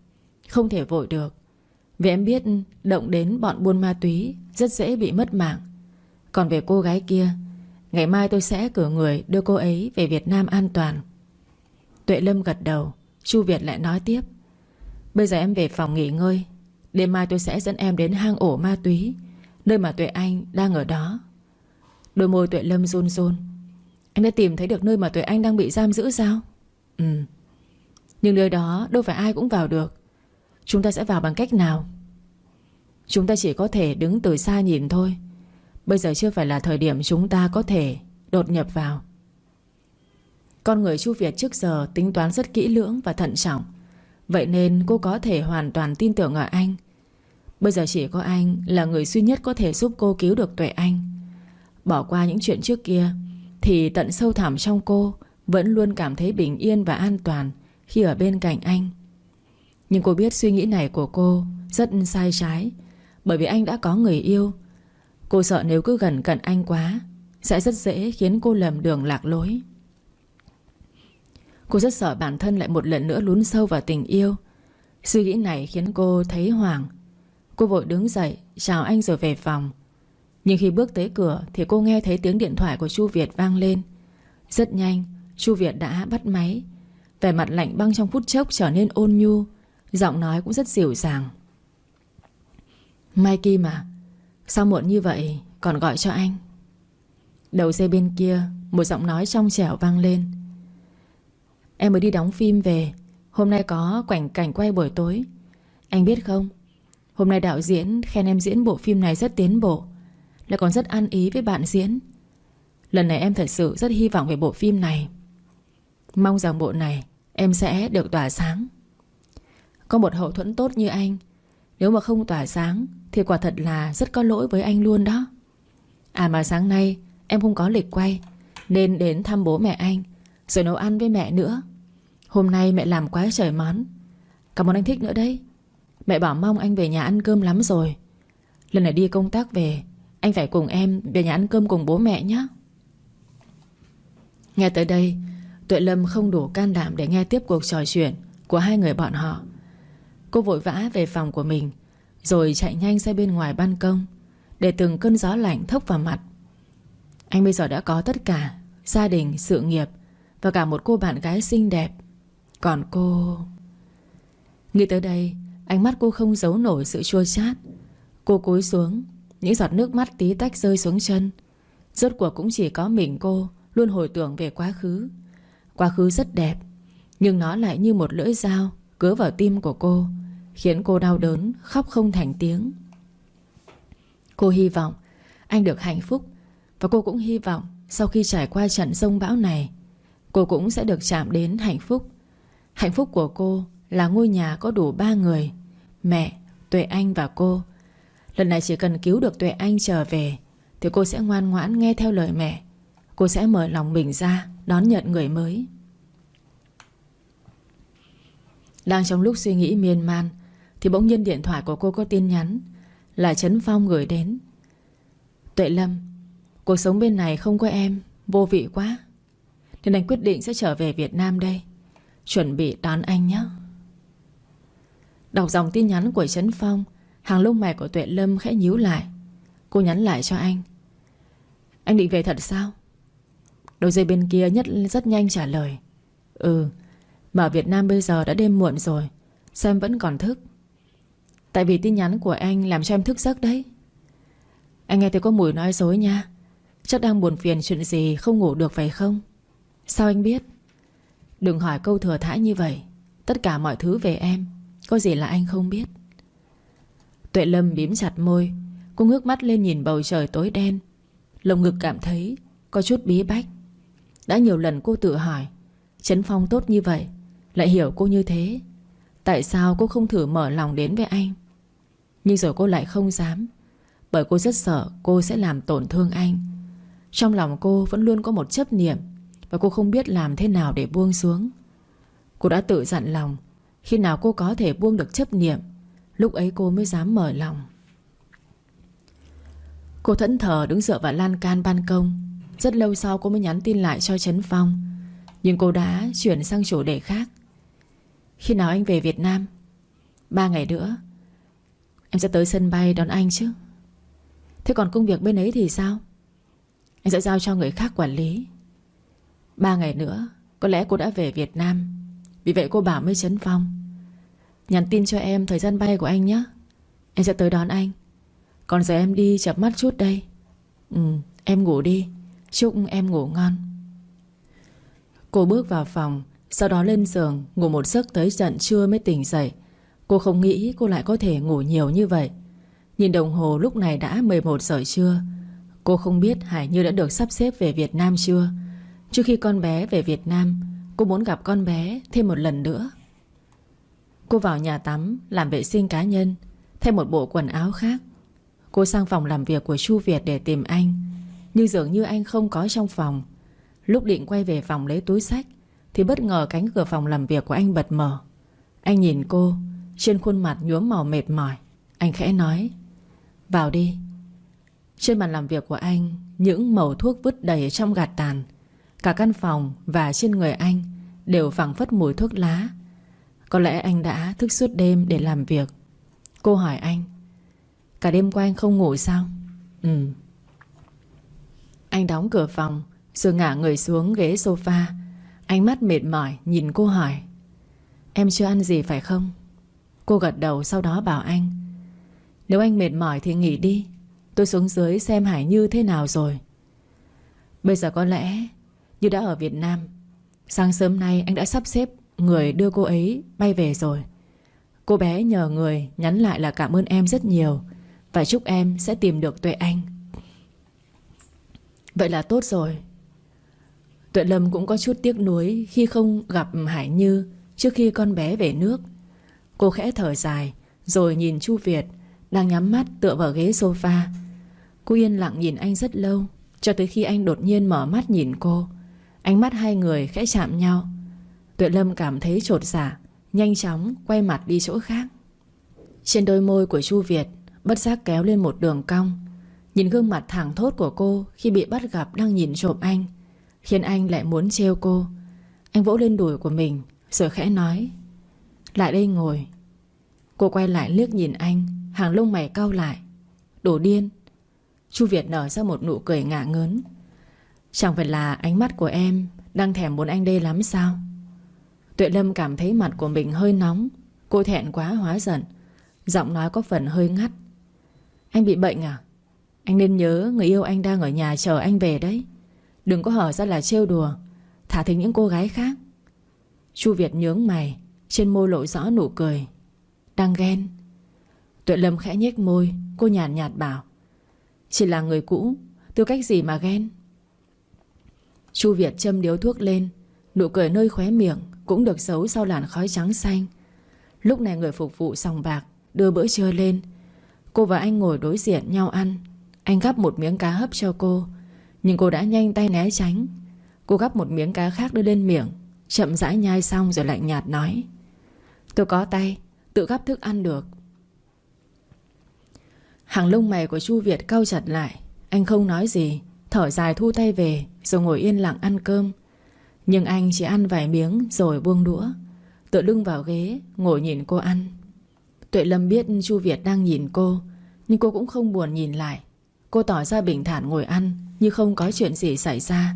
Không thể vội được. Vì em biết động đến bọn buôn ma túy Rất dễ bị mất mạng. Còn về cô gái kia, Ngày mai tôi sẽ cử người đưa cô ấy về Việt Nam an toàn. Tuệ Lâm gật đầu, Chu Việt lại nói tiếp Bây giờ em về phòng nghỉ ngơi. Đêm mai tôi sẽ dẫn em đến hang ổ ma túy, Nơi mà Tuệ Anh đang ở đó. Đôi môi Tuệ Lâm run run. Anh đã tìm thấy được nơi mà Tuệ Anh đang bị giam giữ sao? Ừ. Nhưng nơi đó đâu phải ai cũng vào được. Chúng ta sẽ vào bằng cách nào? Chúng ta chỉ có thể đứng từ xa nhìn thôi. Bây giờ chưa phải là thời điểm chúng ta có thể đột nhập vào. Con người Chu Việt trước giờ tính toán rất kỹ lưỡng và thận trọng. Vậy nên cô có thể hoàn toàn tin tưởng ở anh. Bây giờ chỉ có anh là người duy nhất có thể giúp cô cứu được Tuệ Anh. Bỏ qua những chuyện trước kia, Thì tận sâu thẳm trong cô Vẫn luôn cảm thấy bình yên và an toàn Khi ở bên cạnh anh. Nhưng cô biết suy nghĩ này của cô Rất sai trái, Bởi vì anh đã có người yêu. Cô sợ nếu cứ gần cận anh quá, Sẽ rất dễ khiến cô lầm đường lạc lối. Cô rất sợ bản thân lại một lần nữa lún sâu vào tình yêu. Suy nghĩ này khiến cô thấy hoảng. Cô vội đứng dậy, Chào anh rồi về phòng. Nhưng khi bước tới cửa Thì cô nghe thấy tiếng điện thoại của Chu Việt vang lên. Rất nhanh, Chu Việt đã bắt máy. Vẻ mặt lạnh băng trong phút chốc trở nên ôn nhu, Giọng nói cũng rất dịu dàng. Mai Kim à Sao muộn như vậy? Còn gọi cho anh. Đầu dây bên kia, Một giọng nói trong trẻo vang lên. Em mới đi đóng phim về. Hôm nay có quảnh cảnh quay buổi tối. Anh biết không? Hôm nay đạo diễn khen em diễn bộ phim này rất tiến bộ. Lại còn rất ăn ý với bạn diễn. Lần này em thật sự rất hy vọng về bộ phim này. Mong rằng bộ này Em sẽ được tỏa sáng. Có một hậu thuẫn tốt như anh. Nếu mà không tỏa sáng Thì quả thật là rất có lỗi với anh luôn đó. À mà sáng nay Em không có lịch quay Nên đến thăm bố mẹ anh, Rồi nấu ăn với mẹ nữa. Hôm nay mẹ làm quá trời món. Cảm ơn anh thích nữa đấy. Mẹ bảo mong anh về nhà ăn cơm lắm rồi. Lần này đi công tác về Anh phải cùng em về nhà ăn cơm cùng bố mẹ nhé Nghe tới đây Tuệ Lâm không đủ can đảm để nghe tiếp cuộc trò chuyện Của hai người bọn họ. Cô vội vã về phòng của mình Rồi chạy nhanh ra bên ngoài ban công Để từng cơn gió lạnh thốc vào mặt. Anh bây giờ đã có tất cả Gia đình, sự nghiệp Và cả một cô bạn gái xinh đẹp còn cô... Nghĩ tới đây, Ánh mắt cô không giấu nổi sự chua chát. Cô cúi xuống, Những giọt nước mắt tí tách rơi xuống chân. Rốt cuộc cũng chỉ có mình cô, Luôn hồi tưởng về quá khứ. Quá khứ rất đẹp, Nhưng nó lại như một lưỡi dao Cứa vào tim của cô, Khiến cô đau đớn, khóc không thành tiếng. Cô hy vọng Anh được hạnh phúc, Và cô cũng hy vọng Sau khi trải qua trận sông bão này, Cô cũng sẽ được chạm đến hạnh phúc. Hạnh phúc của cô là ngôi nhà có đủ ba người Mẹ, Tuệ Anh và cô. Lần này chỉ cần cứu được Tuệ Anh trở về Thì cô sẽ ngoan ngoãn nghe theo lời mẹ. Cô sẽ mở lòng mình ra Đón nhận người mới. Đang trong lúc suy nghĩ miên man Thì bỗng nhiên điện thoại của cô có tin nhắn Là Trấn Phong gửi đến. Tuệ Lâm Cuộc sống bên này không có em Vô vị quá. Nên anh quyết định sẽ trở về Việt Nam đây. Chuẩn bị đón anh nhé. Đọc dòng tin nhắn của Trấn Phong, Hàng lông mày của Tuệ Lâm khẽ nhíu lại. Cô nhắn lại cho anh. Anh định về thật sao? Đầu dây bên kia nhất, rất nhanh trả lời. Ừ Mà ở Việt Nam bây giờ đã đêm muộn rồi Sao em vẫn còn thức. Tại vì tin nhắn của anh làm cho em thức giấc đấy. Anh nghe thấy có mùi nói dối nha. Chắc đang buồn phiền chuyện gì Không ngủ được phải không? Sao anh biết? Đừng hỏi câu thừa thãi như vậy. Tất cả mọi thứ về em, Có gì là anh không biết? Tuệ Lâm bím chặt môi Cô ngước mắt lên nhìn bầu trời tối đen. Lồng ngực cảm thấy Có chút bí bách. Đã nhiều lần cô tự hỏi, Trấn Phong tốt như vậy, Lại hiểu cô như thế. Tại sao cô không thử mở lòng đến với anh? Nhưng rồi cô lại không dám, Bởi cô rất sợ cô sẽ làm tổn thương anh. Trong lòng cô vẫn luôn có một chấp niệm và cô không biết làm thế nào để buông xuống. Cô đã tự dặn lòng, Khi nào cô có thể buông được chấp niệm, Lúc ấy cô mới dám mở lòng. Cô thẫn thờ đứng dựa vào lan can ban công. Rất lâu sau cô mới nhắn tin lại cho Trấn Phong. Nhưng cô đã chuyển sang chủ đề khác. Khi nào anh về Việt Nam? Ba ngày nữa. Em sẽ tới sân bay đón anh chứ. Thế còn công việc bên ấy thì sao? Anh sẽ giao cho người khác quản lý. Ba ngày nữa, Có lẽ cô đã về Việt Nam. Vì vậy cô bảo mới chấn Phong. Nhắn tin cho em thời gian bay của anh nhé. Em sẽ tới đón anh. Còn giờ em đi chập mắt chút đây. Ừ em ngủ đi. Chúc em ngủ ngon. Cô bước vào phòng, Sau đó lên giường, Ngủ một giấc tới trận trưa mới tỉnh dậy. Cô không nghĩ cô lại có thể ngủ nhiều như vậy. Nhìn đồng hồ lúc này đã 11 giờ trưa. Cô không biết Hải Như đã được sắp xếp về Việt Nam chưa. Trước khi con bé về Việt Nam, Cô muốn gặp con bé thêm một lần nữa. Cô vào nhà tắm, Làm vệ sinh cá nhân Thêm một bộ quần áo khác. Cô sang phòng làm việc của Chu Việt để tìm anh. Nhưng dường như anh không có trong phòng. Lúc định quay về phòng lấy túi sách, Thì bất ngờ cánh cửa phòng làm việc của anh bật mở. Anh nhìn cô, Trên khuôn mặt nhuốm màu mệt mỏi. Anh khẽ nói, Vào đi. Trên bàn làm việc của anh, Những màu thuốc vứt đầy trong gạt tàn Cả căn phòng và trên người anh Đều phẳng phất mùi thuốc lá. Có lẽ anh đã thức suốt đêm để làm việc. Cô hỏi anh, Cả đêm qua anh không ngủ sao? Ừ. Anh đóng cửa phòng Rồi ngả người xuống ghế sofa. Ánh mắt mệt mỏi nhìn cô hỏi, Em chưa ăn gì phải không? Cô gật đầu sau đó bảo anh, Nếu anh mệt mỏi thì nghỉ đi. Tôi xuống dưới xem Hải Như thế nào rồi. Bây giờ có lẽ như đã ở Việt Nam, Sáng sớm nay anh đã sắp xếp Người đưa cô ấy bay về rồi. Cô bé nhờ người nhắn lại là cảm ơn em rất nhiều Và chúc em sẽ tìm được Tuệ Anh. Vậy là tốt rồi. Tuệ Lâm cũng có chút tiếc nuối Khi không gặp Hải Như Trước khi con bé về nước. Cô khẽ thở dài Rồi nhìn Chu Việt Đang nhắm mắt tựa vào ghế sofa. Cô yên lặng nhìn anh rất lâu, Cho tới khi anh đột nhiên mở mắt nhìn cô. Ánh mắt hai người khẽ chạm nhau. Tuệ Lâm cảm thấy trột giả Nhanh chóng quay mặt đi chỗ khác. Trên đôi môi của Chu Việt, Bất giác kéo lên một đường cong. Nhìn gương mặt thẳng thốt của cô Khi bị bắt gặp đang nhìn trộm anh, Khiến anh lại muốn trêu cô. Anh vỗ lên đùi của mình, Rồi khẽ nói, Lại đây ngồi. Cô quay lại liếc nhìn anh, Hàng lông mày cau lại. Đồ điên. Chu Việt nở ra một nụ cười ngạ ngớn. Chẳng phải là ánh mắt của em Đang thèm muốn anh đây lắm sao? Tuệ Lâm cảm thấy mặt của mình hơi nóng Cô thẹn quá hóa giận Giọng nói có phần hơi ngắt. Anh bị bệnh à? Anh nên nhớ người yêu anh đang ở nhà chờ anh về đấy. Đừng có hở ra là trêu đùa Thả thính những cô gái khác. Chu Việt nhướng mày Trên môi lộ rõ nụ cười. Đang ghen. Tuệ Lâm khẽ nhếch môi Cô nhàn nhạt, nhạt bảo Chỉ là người cũ Tư cách gì mà ghen? Chu Việt châm điếu thuốc lên. Nụ cười nơi khóe miệng Cũng được giấu sau làn khói trắng xanh. Lúc này người phục vụ sòng bạc Đưa bữa trưa lên. Cô và anh ngồi đối diện nhau ăn. Anh gắp một miếng cá hấp cho cô, Nhưng cô đã nhanh tay né tránh. Cô gắp một miếng cá khác đưa lên miệng, Chậm rãi nhai xong rồi lạnh nhạt nói, Tôi có tay, Tự gắp thức ăn được. Hàng lông mày của Chu Việt cau chặt lại. Anh không nói gì Thở dài thu tay về, Rồi ngồi yên lặng ăn cơm. Nhưng anh chỉ ăn vài miếng rồi buông đũa. Tựa lưng vào ghế, Ngồi nhìn cô ăn. Tuệ Lâm biết Chu Việt đang nhìn cô, Nhưng cô cũng không buồn nhìn lại. Cô tỏ ra bình thản ngồi ăn, Như không có chuyện gì xảy ra.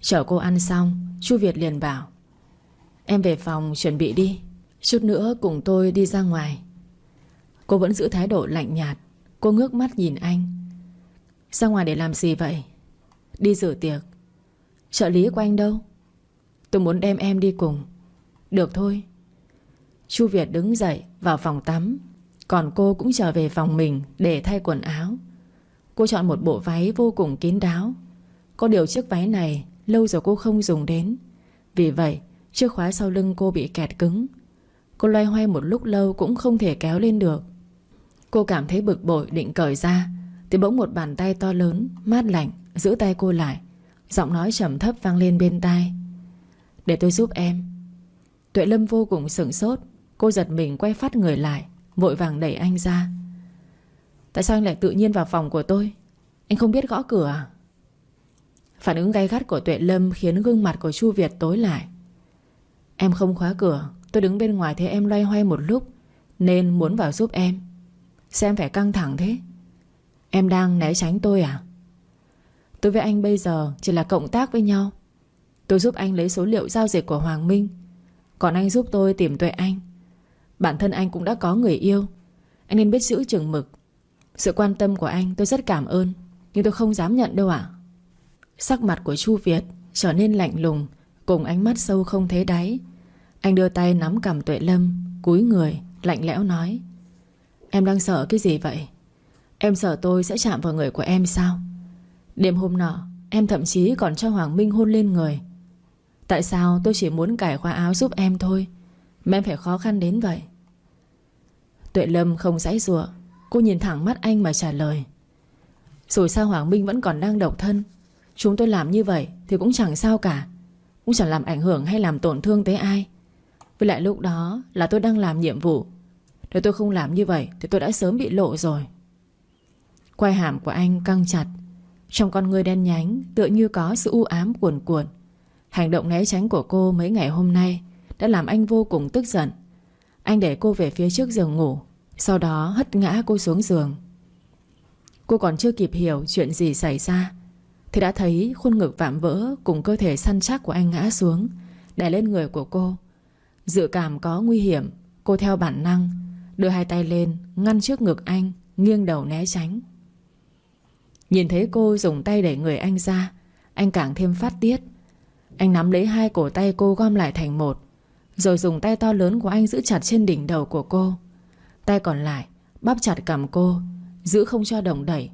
Chờ cô ăn xong, Chu Việt liền bảo, Em về phòng chuẩn bị đi, Chút nữa cùng tôi đi ra ngoài. Cô vẫn giữ thái độ lạnh nhạt, Cô ngước mắt nhìn anh. Ra ngoài để làm gì vậy? Đi rửa tiệc. Trợ lý của anh đâu? Tôi muốn đem em đi cùng. Được thôi. Chu Việt đứng dậy vào phòng tắm. Còn cô cũng trở về phòng mình Để thay quần áo. Cô chọn một bộ váy vô cùng kín đáo. Có điều chiếc váy này Lâu rồi cô không dùng đến. Vì vậy, chiếc khóa sau lưng cô bị kẹt cứng. Cô loay hoay một lúc lâu Cũng không thể kéo lên được. Cô cảm thấy bực bội định cởi ra. Thì bỗng một bàn tay to lớn, Mát lạnh, Giữ tay cô lại. Giọng nói trầm thấp vang lên bên tai. Để tôi giúp em. Tuệ Lâm vô cùng sửng sốt. Cô giật mình quay phát người lại, Vội vàng đẩy anh ra. Tại sao anh lại tự nhiên vào phòng của tôi? Anh không biết gõ cửa à? Phản ứng gay gắt của Tuệ Lâm Khiến gương mặt của Chu Việt tối lại. Em không khóa cửa, Tôi đứng bên ngoài thấy em loay hoay một lúc, Nên muốn vào giúp em. Xem phải căng thẳng thế. Em đang né tránh tôi à? Tôi với anh bây giờ chỉ là cộng tác với nhau. Tôi giúp anh lấy số liệu giao dịch của Hoàng Minh. Còn anh giúp tôi tìm tuệ anh. Bản thân anh cũng đã có người yêu. Anh nên biết giữ chừng mực. Sự quan tâm của anh tôi rất cảm ơn, Nhưng tôi không dám nhận đâu ạ. Sắc mặt của Chu Việt trở nên lạnh lùng, Cùng ánh mắt sâu không thấy đáy. Anh đưa tay nắm cầm tuệ lâm, Cúi người, lạnh lẽo nói, Em đang sợ cái gì vậy? Em sợ tôi sẽ chạm vào người của em sao? Đêm hôm nọ, Em thậm chí còn cho Hoàng Minh hôn lên người. Tại sao tôi chỉ muốn cải khoa áo giúp em thôi? Mà em phải khó khăn đến vậy. Tuệ Lâm không giãy giụa Cô nhìn thẳng mắt anh mà trả lời. Rồi sao Hoàng Minh vẫn còn đang độc thân. Chúng tôi làm như vậy Thì cũng chẳng sao cả. Cũng chẳng làm ảnh hưởng hay làm tổn thương tới ai. Với lại lúc đó là tôi đang làm nhiệm vụ. Nếu tôi không làm như vậy Thì tôi đã sớm bị lộ rồi. Quai hàm của anh căng chặt. Trong con người đen nhánh, Tựa như có sự u ám cuồn cuộn. Hành động né tránh của cô mấy ngày hôm nay Đã làm anh vô cùng tức giận. Anh để cô về phía trước giường ngủ, Sau đó hất ngã cô xuống giường. Cô còn chưa kịp hiểu chuyện gì xảy ra, Thì đã thấy khuôn ngực vạm vỡ Cùng cơ thể săn chắc của anh ngã xuống, Đè lên người của cô. Dự cảm có nguy hiểm, Cô theo bản năng, Đưa hai tay lên, Ngăn trước ngực anh, Nghiêng đầu né tránh. Nhìn thấy cô dùng tay đẩy người anh ra, Anh càng thêm phát tiết. Anh nắm lấy hai cổ tay cô gom lại thành một, Rồi dùng tay to lớn của anh giữ chặt trên đỉnh đầu của cô. Tay còn lại, Bắp chặt cầm cô, Giữ không cho động đẩy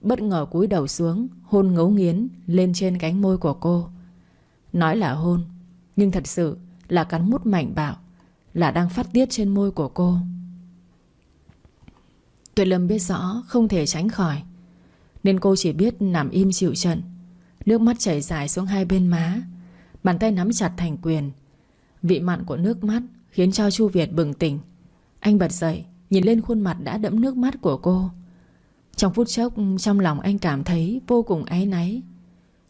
Bất ngờ cúi đầu xuống, Hôn ngấu nghiến lên trên cánh môi của cô. Nói là hôn, Nhưng thật sự là cắn mút mạnh bạo, Là đang phát tiết trên môi của cô. Tuyệt Lâm biết rõ Không thể tránh khỏi nên cô chỉ biết nằm im chịu trận. Nước mắt chảy dài xuống hai bên má. Bàn tay nắm chặt thành quyền. Vị mặn của nước mắt Khiến cho Chu Việt bừng tỉnh. Anh bật dậy, Nhìn lên khuôn mặt đã đẫm nước mắt của cô. Trong phút chốc, Trong lòng anh cảm thấy vô cùng áy náy.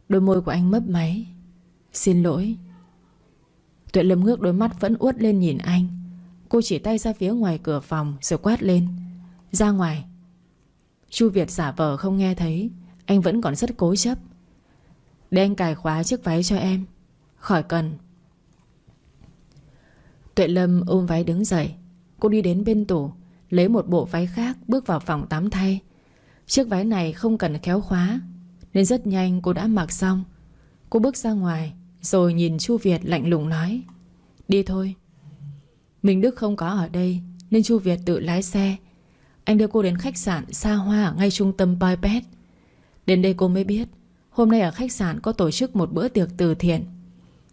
Đôi môi của anh mấp máy. Xin lỗi. Tuệ Lâm ngước đôi mắt vẫn uất lên nhìn anh. Cô chỉ tay ra phía ngoài cửa phòng Rồi quát lên. Ra ngoài. Chu Việt giả vờ không nghe thấy. Anh vẫn còn rất cố chấp. Để anh cài khóa chiếc váy cho em. Khỏi cần. Tuệ Lâm ôm váy đứng dậy. Cô đi đến bên tủ, Lấy một bộ váy khác, bước vào phòng tắm thay. Chiếc váy này không cần kéo khóa, Nên rất nhanh cô đã mặc xong. Cô bước ra ngoài, Rồi nhìn Chu Việt lạnh lùng nói, Đi thôi. Mình Đức không có ở đây, Nên Chu Việt tự lái xe anh đưa cô đến khách sạn xa hoa ở ngay trung tâm Poipet Đến đây cô mới biết, Hôm nay ở khách sạn có tổ chức một bữa tiệc từ thiện.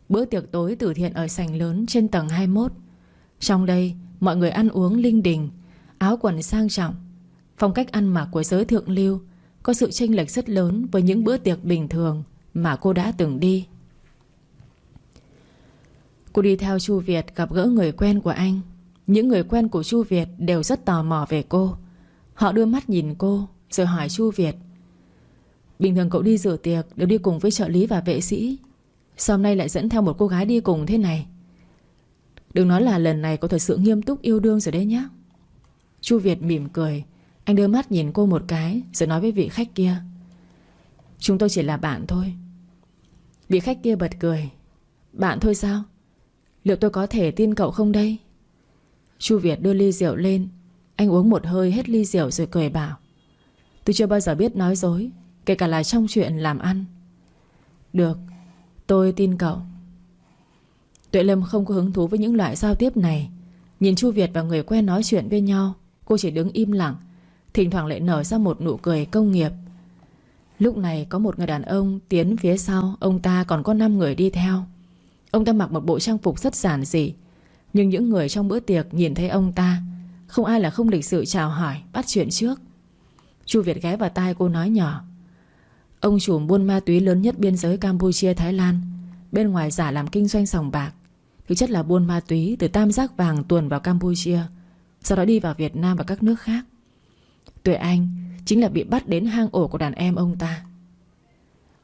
Bữa tiệc tối từ thiện ở sảnh lớn trên tầng 21 Trong đây, mọi người ăn uống linh đình, Áo quần sang trọng. Phong cách ăn mặc của giới thượng lưu Có sự chênh lệch rất lớn với những bữa tiệc bình thường Mà cô đã từng đi. Cô đi theo Chu Việt gặp gỡ người quen của anh. Những người quen của Chu Việt đều rất tò mò về cô. Họ đưa mắt nhìn cô, Rồi hỏi Chu Việt. Bình thường cậu đi rửa tiệc Đều đi cùng với trợ lý và vệ sĩ. Sao hôm nay lại dẫn theo một cô gái đi cùng thế này? Đừng nói là lần này cậu thật sự nghiêm túc yêu đương rồi đấy nhá. Chu Việt mỉm cười. Anh đưa mắt nhìn cô một cái, Rồi nói với vị khách kia. Chúng tôi chỉ là bạn thôi. Vị khách kia bật cười. Bạn thôi sao? Liệu tôi có thể tin cậu không đây? Chu Việt đưa ly rượu lên. Anh uống một hơi hết ly rượu rồi cười bảo, Tôi chưa bao giờ biết nói dối, Kể cả là trong chuyện làm ăn. Được, Tôi tin cậu. Tuệ Lâm không có hứng thú với những loại giao tiếp này. Nhìn Chu Việt và người quen nói chuyện với nhau, Cô chỉ đứng im lặng, Thỉnh thoảng lại nở ra một nụ cười công nghiệp. Lúc này có một người đàn ông Tiến phía sau, Ông ta còn có 5 người đi theo. Ông ta mặc một bộ trang phục rất giản dị, Nhưng những người trong bữa tiệc nhìn thấy ông ta không ai là không lịch sự chào hỏi, Bắt chuyện trước. Chu Việt ghé vào tai cô nói nhỏ. Ông chủ buôn ma túy lớn nhất biên giới Campuchia, Thái Lan. Bên ngoài giả làm kinh doanh sòng bạc. Thực chất là buôn ma túy Từ tam giác vàng tuồn vào Campuchia, Sau đó đi vào Việt Nam và các nước khác. Tuệ Anh Chính là bị bắt đến hang ổ của đàn em ông ta.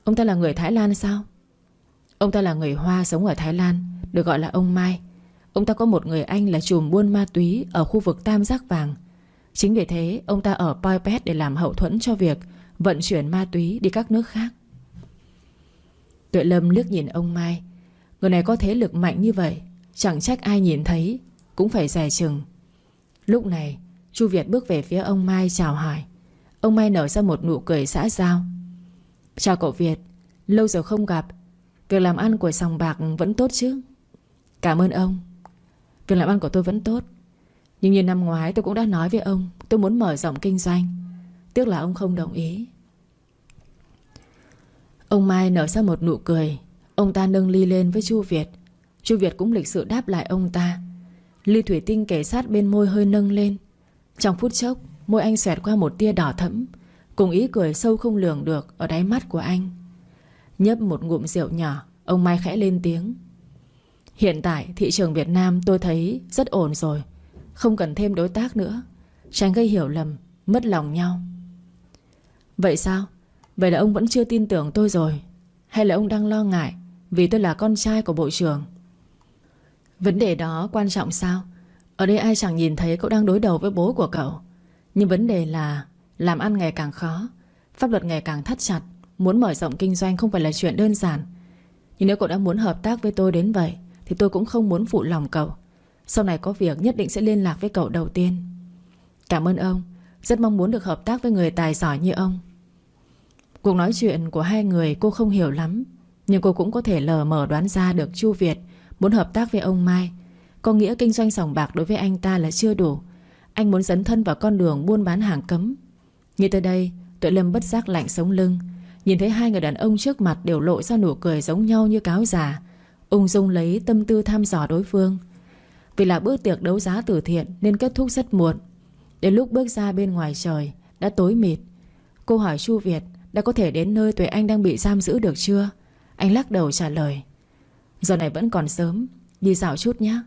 Ông ta là người Thái Lan sao? Ông ta là người Hoa sống ở Thái Lan, Được gọi là ông Mai. Ông ta có một người anh là chùm buôn ma túy Ở khu vực Tam Giác Vàng. Chính vì thế, ông ta ở Poipet để làm hậu thuẫn cho việc Vận chuyển ma túy đi các nước khác. Tuệ Lâm liếc nhìn ông Mai. Người này có thế lực mạnh như vậy, Chẳng trách ai nhìn thấy, Cũng phải rẻ chừng. Lúc này, Chu Việt bước về phía ông Mai chào hỏi. Ông Mai nở ra một nụ cười xã giao. Chào cậu Việt, Lâu rồi không gặp. Việc làm ăn của sòng bạc vẫn tốt chứ? Cảm ơn ông. Việc làm ăn của tôi vẫn tốt. Nhưng như năm ngoái tôi cũng đã nói với ông, Tôi muốn mở rộng kinh doanh. Tiếc là ông không đồng ý. Ông Mai nở ra một nụ cười. Ông ta nâng ly lên với Chu Việt. Chu Việt cũng lịch sự đáp lại ông ta. Ly thủy tinh kể sát bên môi hơi nâng lên. Trong phút chốc, Môi anh xoẹt qua một tia đỏ thẫm, Cùng ý cười sâu không lường được Ở đáy mắt của anh. Nhấp một ngụm rượu nhỏ, Ông Mai khẽ lên tiếng. Hiện tại thị trường Việt Nam tôi thấy rất ổn rồi. Không cần thêm đối tác nữa. Tránh gây hiểu lầm, Mất lòng nhau. Vậy sao? Vậy là ông vẫn chưa tin tưởng tôi rồi? Hay là ông đang lo ngại Vì tôi là con trai của bộ trưởng? Vấn đề đó quan trọng sao? Ở đây ai chẳng nhìn thấy cậu đang đối đầu với bố của cậu. Nhưng vấn đề là Làm ăn ngày càng khó, Pháp luật ngày càng thắt chặt, Muốn mở rộng kinh doanh không phải là chuyện đơn giản. Nhưng nếu cậu đã muốn hợp tác với tôi đến vậy thì tôi cũng không muốn phụ lòng cậu. Sau này có việc nhất định sẽ liên lạc với cậu đầu tiên. Cảm ơn ông. Rất mong muốn được hợp tác với người tài giỏi như ông. Cuộc nói chuyện của hai người cô không hiểu lắm, Nhưng cô cũng có thể lờ mờ đoán ra được Chu Việt Muốn hợp tác với ông Mai. Có nghĩa kinh doanh sòng bạc đối với anh ta là chưa đủ. Anh muốn dấn thân vào con đường buôn bán hàng cấm. Nghĩ tới đây, Tuệ Lâm bất giác lạnh sống lưng. Nhìn thấy hai người đàn ông trước mặt đều lộ ra nụ cười giống nhau như cáo già. Ung dung lấy tâm tư thăm dò đối phương. Vì là bữa tiệc đấu giá từ thiện Nên kết thúc rất muộn. Đến lúc bước ra bên ngoài trời, Đã tối mịt. Cô hỏi Chu Việt, Đã có thể đến nơi Tuệ Anh đang bị giam giữ được chưa? Anh lắc đầu trả lời, Giờ này vẫn còn sớm, Đi dạo chút nhé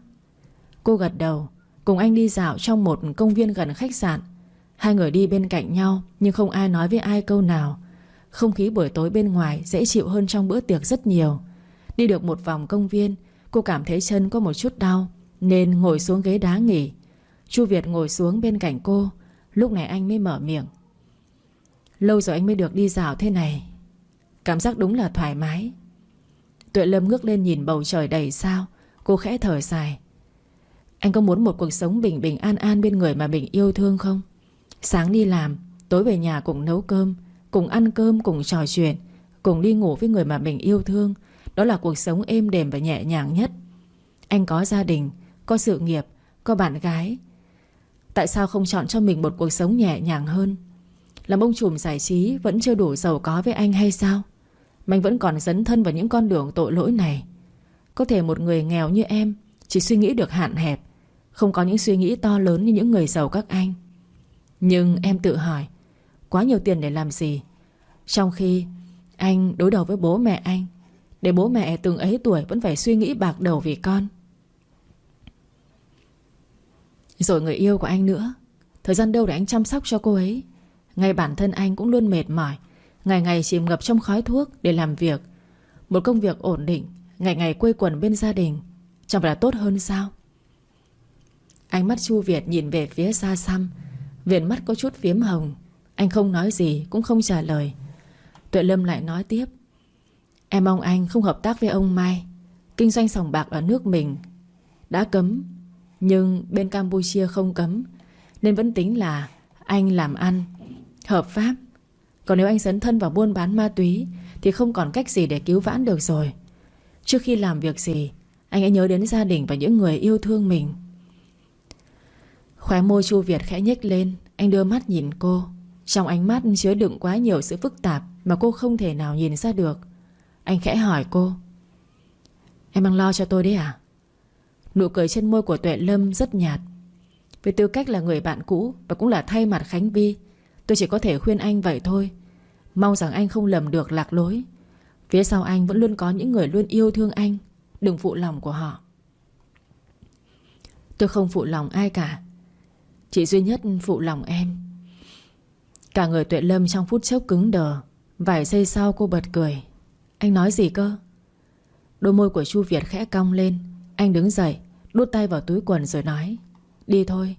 Cô gật đầu, Cùng anh đi dạo trong một công viên gần khách sạn. Hai người đi bên cạnh nhau, Nhưng không ai nói với ai câu nào. Không khí buổi tối bên ngoài dễ chịu hơn trong bữa tiệc rất nhiều. Đi được một vòng công viên, Cô cảm thấy chân có một chút đau, Nên ngồi xuống ghế đá nghỉ. Chu Việt ngồi xuống bên cạnh cô, Lúc này anh mới mở miệng. Lâu rồi anh mới được đi dạo thế này. Cảm giác đúng là thoải mái. Tuệ Lâm ngước lên nhìn bầu trời đầy sao, Cô khẽ thở dài. Anh có muốn một cuộc sống bình bình an an Bên người mà mình yêu thương không? Sáng đi làm, Tối về nhà cùng nấu cơm, Cùng ăn cơm, cùng trò chuyện, Cùng đi ngủ với người mà mình yêu thương đó là cuộc sống êm đềm và nhẹ nhàng nhất. Anh có gia đình, Có sự nghiệp, Có bạn gái. Tại sao không chọn cho mình một cuộc sống nhẹ nhàng hơn? Làm ông trùm giải trí Vẫn chưa đủ giàu có với anh hay sao? Mình vẫn còn dấn thân vào những con đường tội lỗi này. Có thể một người nghèo như em Chỉ suy nghĩ được hạn hẹp, Không có những suy nghĩ to lớn như những người giàu các anh. Nhưng em tự hỏi, Quá nhiều tiền để làm gì? Trong khi anh đối đầu với bố mẹ anh để bố mẹ từng ấy tuổi Vẫn phải suy nghĩ bạc đầu vì con. Rồi người yêu của anh nữa. Thời gian đâu để anh chăm sóc cho cô ấy? Ngay bản thân anh cũng luôn mệt mỏi. Ngày ngày chìm ngập trong khói thuốc để làm việc. Một công việc ổn định, Ngày ngày quây quần bên gia đình. Chẳng phải là tốt hơn sao? Ánh mắt Chu Việt nhìn về phía xa xăm Viền mắt có chút phiếm hồng. Anh không nói gì, cũng không trả lời. Tuệ Lâm lại nói tiếp. Em mong anh không hợp tác với ông Mai. Kinh doanh sòng bạc ở nước mình Đã cấm, Nhưng bên Campuchia không cấm, Nên vẫn tính là Anh làm ăn, Hợp pháp. Còn nếu anh sấn thân vào buôn bán ma túy, Thì không còn cách gì để cứu vãn được rồi. Trước khi làm việc gì, Anh hãy nhớ đến gia đình và những người yêu thương mình. Khóe môi Chu Việt khẽ nhếch lên, Anh đưa mắt nhìn cô. Trong ánh mắt chứa đựng quá nhiều sự phức tạp Mà cô không thể nào nhìn ra được. Anh khẽ hỏi cô. Em đang lo cho tôi đấy à? Nụ cười trên môi của Tuệ Lâm rất nhạt. Với tư cách là người bạn cũ Và cũng là thay mặt Khánh Vi, Tôi chỉ có thể khuyên anh vậy thôi. Mong rằng anh không lầm được lạc lối. Phía sau anh vẫn luôn có những người luôn yêu thương anh. Đừng phụ lòng của họ. Tôi không phụ lòng ai cả. Chỉ duy nhất phụ lòng em. Cả người tuệ lâm trong phút chốc cứng đờ, Vài giây sau cô bật cười. Anh nói gì cơ? Đôi môi của Chu Việt khẽ cong lên. Anh đứng dậy, Đút tay vào túi quần rồi nói, Đi thôi.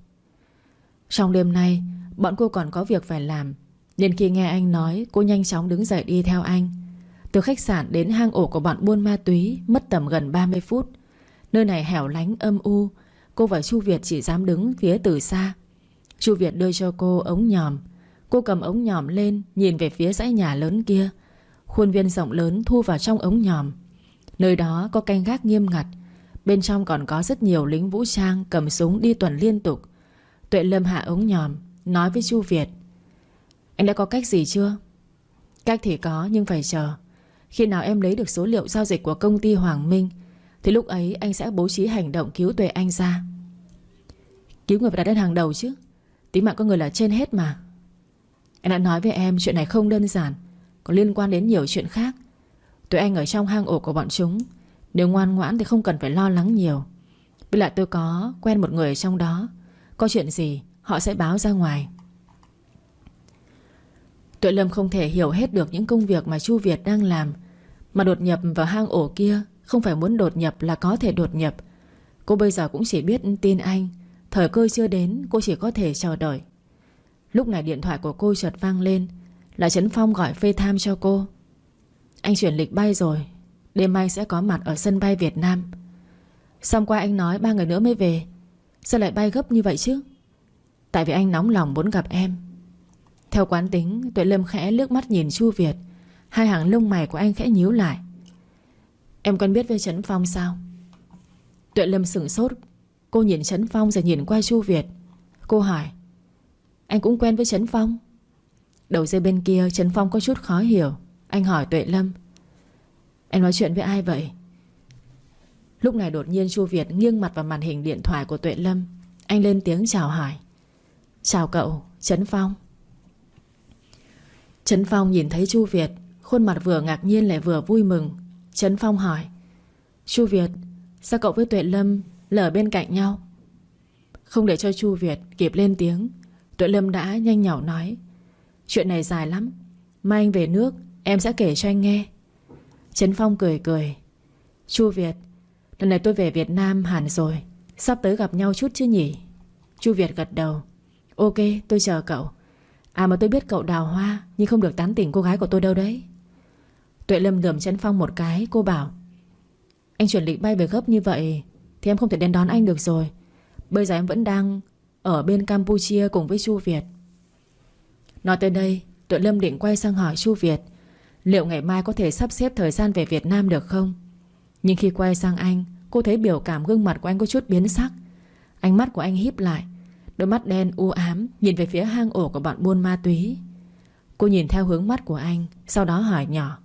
Trong đêm nay, Bọn cô còn có việc phải làm, Nên khi nghe anh nói, Cô nhanh chóng đứng dậy đi theo anh. Từ khách sạn đến hang ổ của bọn buôn ma túy Mất tầm gần 30 phút. Nơi này hẻo lánh, âm u, Cô và Chu Việt chỉ dám đứng phía từ xa. Chu Việt đưa cho cô ống nhòm. Cô cầm ống nhòm lên, Nhìn về phía dãy nhà lớn kia. Khuôn viên rộng lớn thu vào trong ống nhòm. Nơi đó có canh gác nghiêm ngặt. Bên trong còn có rất nhiều lính vũ trang Cầm súng đi tuần liên tục. Tuệ Lâm hạ ống nhòm, Nói với Chu Việt. Anh đã có cách gì chưa? Cách thì có, nhưng phải chờ. Khi nào em lấy được số liệu giao dịch của công ty Hoàng Minh, Thì lúc ấy anh sẽ bố trí hành động cứu Tuệ Anh ra. Cứu người phải đặt lên hàng đầu chứ. Tính mạng con người là trên hết mà. Anh đã nói với em chuyện này không đơn giản. Còn liên quan đến nhiều chuyện khác. Tụi Anh ở trong hang ổ của bọn chúng, Nếu ngoan ngoãn thì không cần phải lo lắng nhiều. Với lại tôi có quen một người ở trong đó, Có chuyện gì Họ sẽ báo ra ngoài. Tuệ Lâm không thể hiểu hết được những công việc mà Chu Việt đang làm, Mà đột nhập vào hang ổ kia Không phải muốn đột nhập là có thể đột nhập. Cô bây giờ cũng chỉ biết tin anh, Thời cơ chưa đến cô chỉ có thể chờ đợi. Lúc này điện thoại của cô chợt vang lên là Trấn Phong gọi phê tham cho cô. Anh chuyển lịch bay rồi. Đêm mai sẽ có mặt ở sân bay Việt Nam. Xong qua anh nói ba người nữa mới về. Sao lại bay gấp như vậy chứ? Tại vì anh nóng lòng muốn gặp em. Theo quán tính, Tuệ Lâm khẽ lướt mắt nhìn Chu Việt. Hai hàng lông mày của anh khẽ nhíu lại. Em quen biết với Trấn Phong sao? Tuệ Lâm sửng sốt. Cô nhìn Trấn Phong rồi nhìn qua Chu Việt. Cô hỏi, Anh cũng quen với Trấn Phong? Đầu dây bên kia Trấn Phong có chút khó hiểu. Anh hỏi Tuệ Lâm. Em nói chuyện với ai vậy? Lúc này đột nhiên Chu Việt nghiêng mặt vào màn hình điện thoại của Tuệ Lâm. Anh lên tiếng chào hỏi. Chào cậu, Trấn Phong. Trấn Phong nhìn thấy Chu Việt Khuôn mặt vừa ngạc nhiên lại vừa vui mừng. Trấn Phong hỏi. Chu Việt Sao cậu với Tuệ Lâm lở bên cạnh nhau? Không để cho Chu Việt kịp lên tiếng Tuệ Lâm đã nhanh nhỏ nói. Chuyện này dài lắm. Mai anh về nước, Em sẽ kể cho anh nghe. Trấn Phong cười cười. Chu Việt, Lần này tôi về Việt Nam hẳn rồi. Sắp tới gặp nhau chút chứ nhỉ? Chu Việt gật đầu. Ok, tôi chờ cậu. À mà tôi biết cậu đào hoa, Nhưng không được tán tỉnh cô gái của tôi đâu đấy. Tuệ Lâm lườm Trấn Phong một cái, Cô bảo, Anh chuẩn lịch bay về gấp như vậy Thì em không thể đến đón anh được rồi. Bây giờ em vẫn đang Ở bên Campuchia cùng với Chu Việt. Nói tới đây, Tuệ Lâm định quay sang hỏi Chu Việt, Liệu ngày mai có thể sắp xếp thời gian về Việt Nam được không? Nhưng khi quay sang anh, Cô thấy biểu cảm gương mặt của anh có chút biến sắc. Ánh mắt của anh híp lại, Đôi mắt đen u ám Nhìn về phía hang ổ của bọn buôn ma túy. Cô nhìn theo hướng mắt của anh, Sau đó hỏi nhỏ,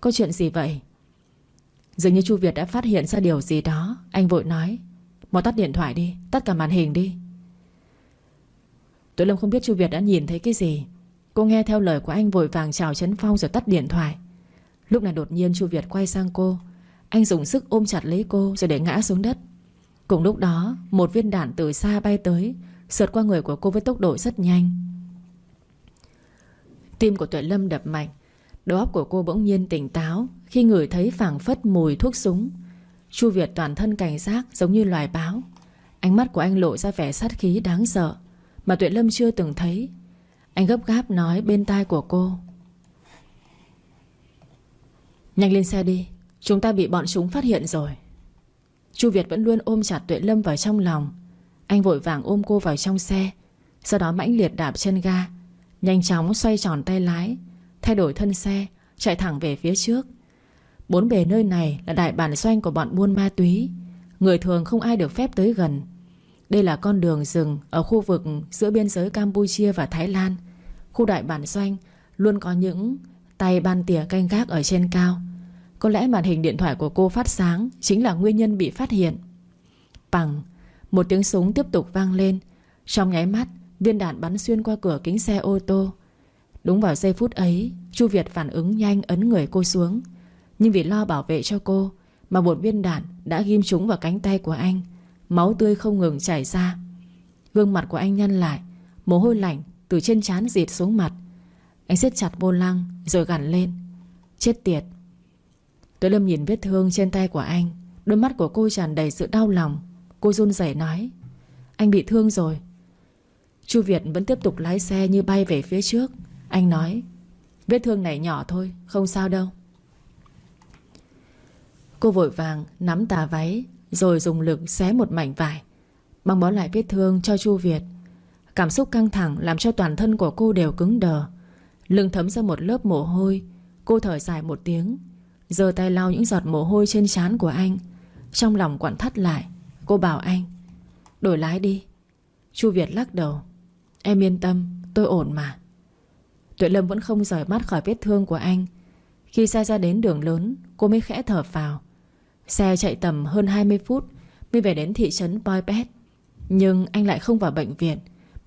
Có chuyện gì vậy? Dường như Chu Việt đã phát hiện ra điều gì đó, Anh vội nói, Mau tắt điện thoại đi, Tắt cả màn hình đi. Tuệ Lâm không biết Chu Việt đã nhìn thấy cái gì. Cô nghe theo lời của anh vội vàng chào Trấn Phong rồi tắt điện thoại. Lúc này đột nhiên Chu Việt quay sang cô. Anh dùng sức ôm chặt lấy cô rồi để ngã xuống đất. Cùng lúc đó, Một viên đạn từ xa bay tới, Sượt qua người của cô với tốc độ rất nhanh. Tim của Tuệ Lâm đập mạnh. Đầu óc của cô bỗng nhiên tỉnh táo Khi ngửi thấy phảng phất mùi thuốc súng. Chu Việt toàn thân cảnh giác Giống như loài báo. Ánh mắt của anh lộ ra vẻ sát khí đáng sợ. Mà Tuệ Lâm chưa từng thấy. Anh gấp gáp nói bên tai của cô. Nhanh lên xe đi, Chúng ta bị bọn chúng phát hiện rồi. Chu Việt vẫn luôn ôm chặt Tuệ Lâm vào trong lòng. Anh vội vàng ôm cô vào trong xe, Sau đó mãnh liệt đạp chân ga, Nhanh chóng xoay tròn tay lái, Thay đổi thân xe, Chạy thẳng về phía trước. Bốn bề nơi này là đại bản doanh của bọn buôn ma túy. Người thường không ai được phép tới gần. Đây là con đường rừng Ở khu vực giữa biên giới Campuchia và Thái Lan. Khu đại bản doanh Luôn có những tay ban tỉa canh gác ở trên cao. Có lẽ màn hình điện thoại của cô phát sáng Chính là nguyên nhân bị phát hiện. Bằng, Một tiếng súng tiếp tục vang lên. Trong nháy mắt, Viên đạn bắn xuyên qua cửa kính xe ô tô. Đúng vào giây phút ấy, Chu Việt phản ứng nhanh ấn người cô xuống. Nhưng vì lo bảo vệ cho cô, Mà một viên đạn đã ghim trúng vào cánh tay của anh. Máu tươi không ngừng chảy ra. Gương mặt của anh nhăn lại, Mồ hôi lạnh từ trên trán dịt xuống mặt. Anh siết chặt vô lăng Rồi gằn lên, Chết tiệt. Tuệ Lâm nhìn vết thương trên tay của anh, Đôi mắt của cô tràn đầy sự đau lòng. Cô run rẩy nói, Anh bị thương rồi. Chu Việt vẫn tiếp tục lái xe như bay về phía trước. Anh nói, Vết thương này nhỏ thôi, Không sao đâu. Cô vội vàng nắm tà váy rồi dùng lực xé một mảnh vải. Băng bó lại vết thương cho Chu Việt. Cảm xúc căng thẳng Làm cho toàn thân của cô đều cứng đờ. Lưng thấm ra một lớp mồ hôi. Cô thở dài một tiếng. Giơ tay lau những giọt mồ hôi trên trán của anh. Trong lòng quặn thắt lại. Cô bảo anh, Đổi lái đi. Chu Việt lắc đầu, Em yên tâm, tôi ổn mà. Tuệ Lâm vẫn không rời mắt khỏi vết thương của anh. Khi xe ra đến đường lớn, Cô mới khẽ thở vào Xe chạy tầm hơn 20 phút Mới về đến thị trấn Poipet Nhưng anh lại không vào bệnh viện,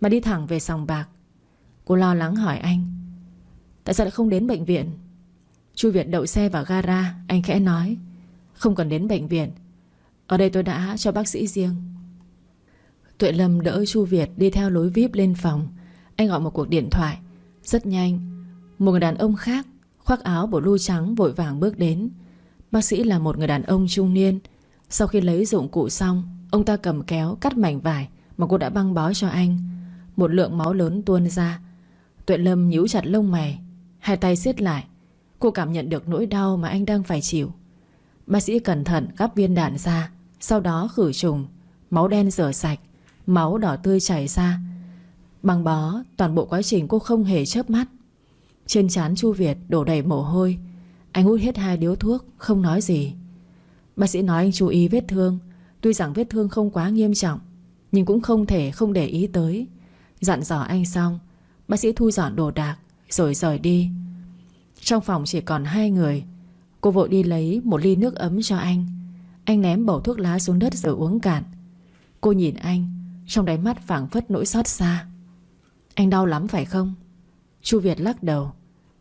Mà đi thẳng về sòng bạc. Cô lo lắng hỏi anh, Tại sao lại không đến bệnh viện? Chu Việt đậu xe vào gara, Anh khẽ nói, Không cần đến bệnh viện. Ở đây tôi đã cho bác sĩ riêng. Tuệ Lâm đỡ Chu Việt đi theo lối VIP lên phòng. Anh gọi một cuộc điện thoại, Rất nhanh. Một người đàn ông khác Khoác áo bộ lưu trắng vội vàng bước đến. Bác sĩ là một người đàn ông trung niên. Sau khi lấy dụng cụ xong, Ông ta cầm kéo, cắt mảnh vải Mà cô đã băng bó cho anh. Một lượng máu lớn tuôn ra. Tuệ Lâm nhíu chặt lông mày, Hai tay siết lại. Cô cảm nhận được nỗi đau mà anh đang phải chịu. Bác sĩ cẩn thận gắp viên đạn ra, Sau đó khử trùng. Máu đen rửa sạch, Máu đỏ tươi chảy ra. Bằng bó, toàn bộ quá trình cô không hề chớp mắt. Trên trán Chu Việt đổ đầy mồ hôi. Anh hút hết hai điếu thuốc, Không nói gì. Bác sĩ nói anh chú ý vết thương. Tuy rằng vết thương không quá nghiêm trọng, Nhưng cũng không thể không để ý tới. Dặn dò anh xong, Bác sĩ thu dọn đồ đạc, Rồi rời đi. Trong phòng chỉ còn hai người. Cô vội đi lấy một ly nước ấm cho anh. Anh ném bầu thuốc lá xuống đất rồi uống cạn. Cô nhìn anh, Trong đáy mắt phảng phất nỗi xót xa. Anh đau lắm phải không? Chu Việt lắc đầu.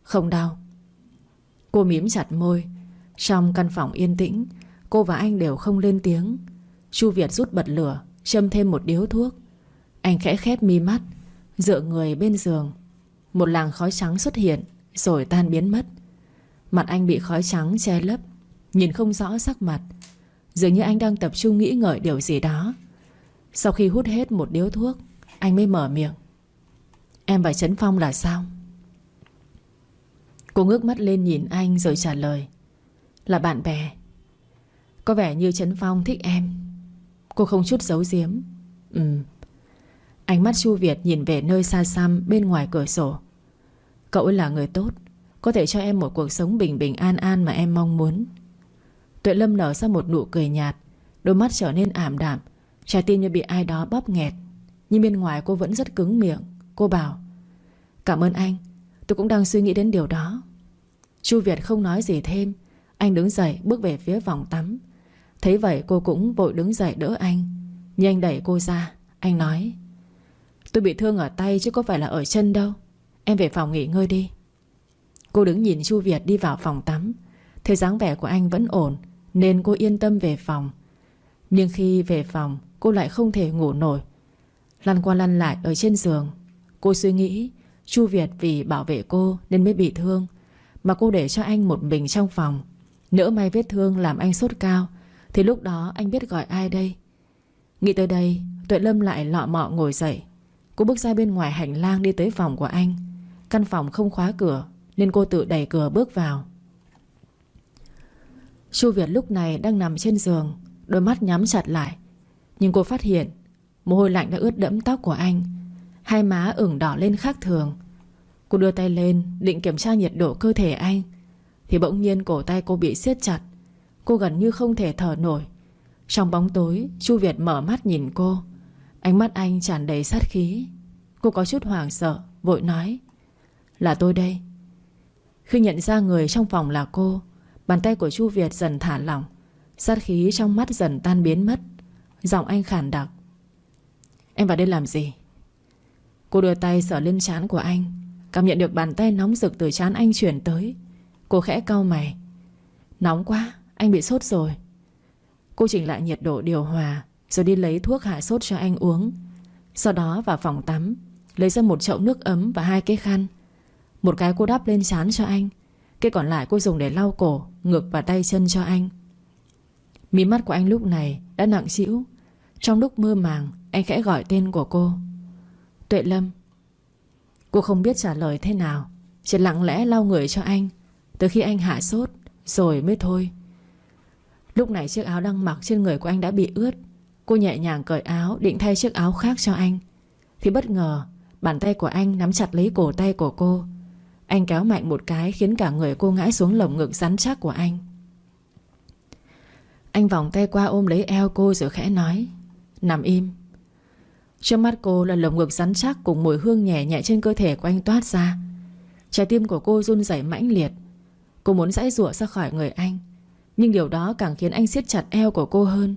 Không đau. Cô mím chặt môi. Trong căn phòng yên tĩnh, Cô và anh đều không lên tiếng. Chu Việt rút bật lửa, Châm thêm một điếu thuốc. Anh khẽ khép mi mắt, Dựa người bên giường. Một làng khói trắng xuất hiện, Rồi tan biến mất. Mặt anh bị khói trắng che lấp, Nhìn không rõ sắc mặt. Dường như anh đang tập trung nghĩ ngợi điều gì đó. Sau khi hút hết một điếu thuốc, Anh mới mở miệng. Em và Trấn Phong là sao? Cô ngước mắt lên nhìn anh rồi trả lời. Là bạn bè. Có vẻ như Trấn Phong thích em. Cô không chút giấu giếm. Ừ. Ánh mắt Chu Việt nhìn về nơi xa xăm Bên ngoài cửa sổ. Cậu là người tốt, Có thể cho em một cuộc sống bình bình an an mà em mong muốn. Tuệ Lâm nở ra một nụ cười nhạt, Đôi mắt trở nên ảm đạm. Trái tim như bị ai đó bóp nghẹt. Nhưng bên ngoài cô vẫn rất cứng miệng. Cô bảo, Cảm ơn anh Tôi cũng đang suy nghĩ đến điều đó. Chu Việt không nói gì thêm. Anh đứng dậy, bước về phía phòng tắm. Thấy vậy, cô cũng vội đứng dậy đỡ anh. Nhưng anh đẩy cô ra. Anh nói, Tôi bị thương ở tay chứ có phải là ở chân đâu. Em về phòng nghỉ ngơi đi. Cô đứng nhìn Chu Việt đi vào phòng tắm. Thấy dáng vẻ của anh vẫn ổn, Nên cô yên tâm về phòng. Nhưng khi về phòng, Cô lại không thể ngủ nổi. Lăn qua lăn lại ở trên giường, Cô suy nghĩ Chu Việt vì bảo vệ cô nên mới bị thương. Mà cô để cho anh một mình trong phòng. Nỡ may vết thương làm anh sốt cao, Thì lúc đó anh biết gọi ai đây? Nghĩ tới đây, Tuệ Lâm lại lọ mọ ngồi dậy. Cô bước ra bên ngoài hành lang đi tới phòng của anh. Căn phòng không khóa cửa, Nên cô tự đẩy cửa bước vào. Chu Việt lúc này đang nằm trên giường, Đôi mắt nhắm chặt lại. Nhưng cô phát hiện, Mồ hôi lạnh đã ướt đẫm tóc của anh. Hai má ửng đỏ lên khác thường. Cô đưa tay lên, Định kiểm tra nhiệt độ cơ thể anh, Thì bỗng nhiên cổ tay cô bị siết chặt. Cô gần như không thể thở nổi. Trong bóng tối, Chu Việt mở mắt nhìn cô. Ánh mắt anh tràn đầy sát khí. Cô có chút hoảng sợ, Vội nói, Là tôi đây. Khi nhận ra người trong phòng là cô, Bàn tay của Chu Việt dần thả lỏng. Sát khí trong mắt dần tan biến mất. Giọng anh khản đặc, Em vào đây làm gì? Cô đưa tay sờ lên trán của anh, Cảm nhận được bàn tay nóng rực từ trán anh chuyển tới. Cô khẽ cau mày. Nóng quá, Anh bị sốt rồi. Cô chỉnh lại nhiệt độ điều hòa, Rồi đi lấy thuốc hạ sốt cho anh uống. Sau đó vào phòng tắm, Lấy ra một chậu nước ấm và hai cái khăn. Một cái cô đắp lên chán cho anh, Cái còn lại cô dùng để lau cổ, Ngực và tay chân cho anh. Mí mắt của anh lúc này đã nặng trĩu. Trong lúc mơ màng, Anh khẽ gọi tên của cô. Tuệ Lâm. Cô không biết trả lời thế nào, Chỉ lặng lẽ lau người cho anh Từ khi anh hạ sốt, Rồi mới thôi. Lúc này chiếc áo đang mặc trên người của anh đã bị ướt. Cô nhẹ nhàng cởi áo, Định thay chiếc áo khác cho anh. Thì bất ngờ, Bàn tay của anh nắm chặt lấy cổ tay của cô. Anh kéo mạnh một cái Khiến cả người cô ngã xuống lồng ngực rắn chắc của anh. Anh vòng tay qua ôm lấy eo cô rồi khẽ nói, Nằm im. Trước mắt cô là lồng ngực rắn chắc Cùng mùi hương nhẹ nhẹ trên cơ thể của anh toát ra. Trái tim của cô run rẩy mãnh liệt. Cô muốn dãy rụa ra khỏi người anh, Nhưng điều đó càng khiến anh siết chặt eo của cô hơn.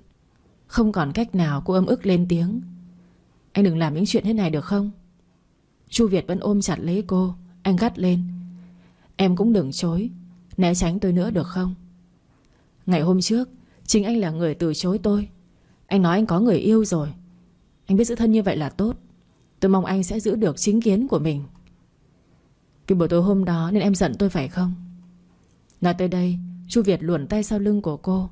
Không còn cách nào cô âm ức lên tiếng. Anh đừng làm những chuyện thế này được không? Chu Việt vẫn ôm chặt lấy cô, Anh gắt lên. Em cũng đừng chối, Né tránh tôi nữa được không? Ngày hôm trước, Chính anh là người từ chối tôi. Anh nói anh có người yêu rồi anh biết giữ thân như vậy là tốt. Tôi mong anh sẽ giữ được chính kiến của mình. Vì buổi tối hôm đó Nên em giận tôi phải không? Nói tới đây, Chu Việt luồn tay sau lưng của cô.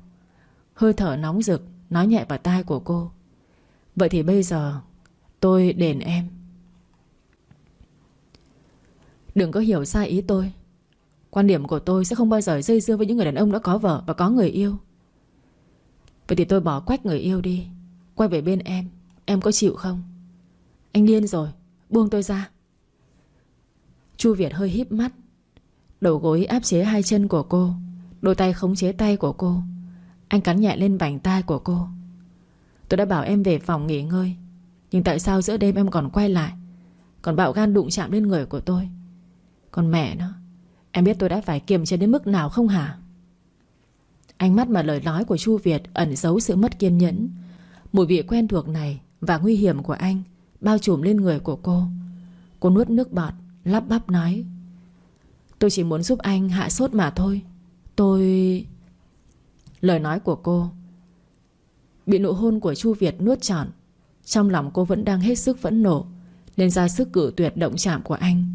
Hơi thở nóng rực Nói nhẹ vào tai của cô. Vậy thì bây giờ, Tôi đền em. Đừng có hiểu sai ý tôi. Quan điểm của tôi sẽ không bao giờ dây dưa với những người đàn ông đã có vợ và có người yêu. Vậy thì tôi bỏ quách người yêu đi, Quay về bên em. Em có chịu không? Anh điên rồi, Buông tôi ra. Chu Việt hơi híp mắt. Đầu gối áp chế hai chân của cô, Đôi tay khống chế tay của cô. Anh cắn nhẹ lên bảnh tai của cô. Tôi đã bảo em về phòng nghỉ ngơi, Nhưng tại sao giữa đêm em còn quay lại? Còn bạo gan đụng chạm lên người của tôi. Còn mẹ nó, Em biết tôi đã phải kiềm chế đến mức nào không hả? Ánh mắt mà lời nói của Chu Việt Ẩn giấu sự mất kiên nhẫn. Mùi vị quen thuộc này và nguy hiểm của anh Bao trùm lên người của cô. Cô nuốt nước bọt, Lắp bắp nói, Tôi chỉ muốn giúp anh hạ sốt mà thôi. Tôi... Lời nói của cô Bị nụ hôn của Chu Việt nuốt trọn. Trong lòng cô vẫn đang hết sức phẫn nộ, Nên ra sức cử tuyệt động chạm của anh.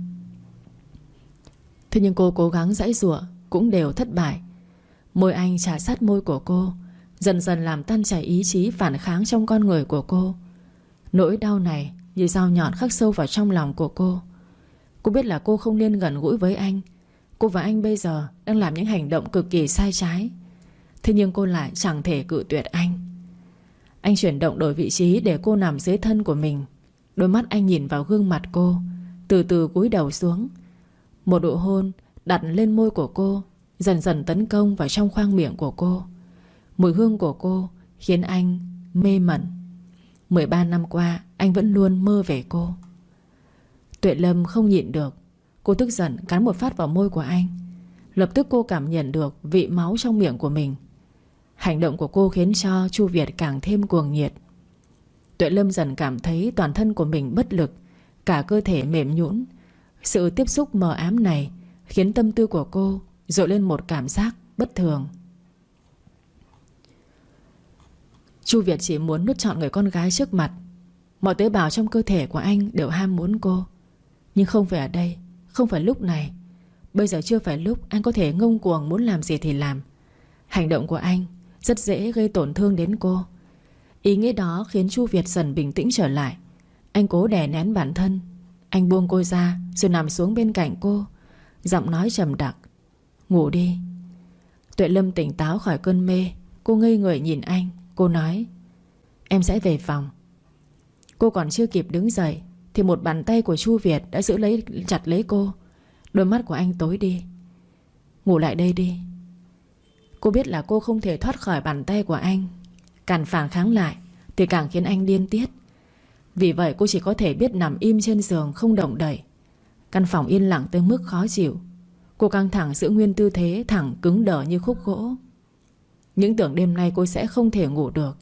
Thế nhưng cô cố gắng dãy rủa Cũng đều thất bại. Môi anh trả sát môi của cô, Dần dần làm tan chảy ý chí phản kháng trong con người của cô. Nỗi đau này như dao nhọn khắc sâu vào trong lòng của cô. Cô biết là cô không nên gần gũi với anh. Cô và anh bây giờ đang làm những hành động cực kỳ sai trái. Thế nhưng cô lại chẳng thể cự tuyệt anh. Anh chuyển động đổi vị trí để cô nằm dưới thân của mình. Đôi mắt anh nhìn vào gương mặt cô, Từ từ cúi đầu xuống. Một độ hôn đặt lên môi của cô, Dần dần tấn công vào trong khoang miệng của cô. Mùi hương của cô Khiến anh mê mẩn. 13 năm qua, Anh vẫn luôn mơ về cô. Tuệ Lâm không nhịn được. Cô tức giận, cắn một phát vào môi của anh. Lập tức cô cảm nhận được vị máu trong miệng của mình. Hành động của cô khiến cho Chu Việt càng thêm cuồng nhiệt. Tuệ Lâm dần cảm thấy toàn thân của mình bất lực, Cả cơ thể mềm nhũn. Sự tiếp xúc mờ ám này Khiến tâm tư của cô Dội lên một cảm giác bất thường. Chu Việt chỉ muốn nuốt trọn người con gái trước mặt. Mọi tế bào trong cơ thể của anh đều ham muốn cô. Nhưng không phải ở đây, Không phải lúc này. Bây giờ chưa phải lúc anh có thể ngông cuồng muốn làm gì thì làm. Hành động của anh Rất dễ gây tổn thương đến cô. Ý nghĩa đó khiến Chu Việt dần bình tĩnh trở lại. Anh cố đè nén bản thân. Anh buông cô ra Rồi nằm xuống bên cạnh cô, Giọng nói trầm đặc. Ngủ đi. Tuệ Lâm tỉnh táo khỏi cơn mê, Cô ngây người nhìn anh. Cô nói, Em sẽ về phòng. Cô còn chưa kịp đứng dậy, Thì một bàn tay của Chu Việt đã giữ lấy, chặt lấy cô. Đôi mắt của anh tối đi. Ngủ lại đây đi. Cô biết là cô không thể thoát khỏi bàn tay của anh. Càng phản kháng lại, Thì càng khiến anh điên tiết. Vì vậy, cô chỉ có thể biết nằm im trên giường Không động đậy. Căn phòng yên lặng tới mức khó chịu. Cô căng thẳng giữ nguyên tư thế, Thẳng cứng đờ như khúc gỗ. Những tưởng đêm nay cô sẽ không thể ngủ được.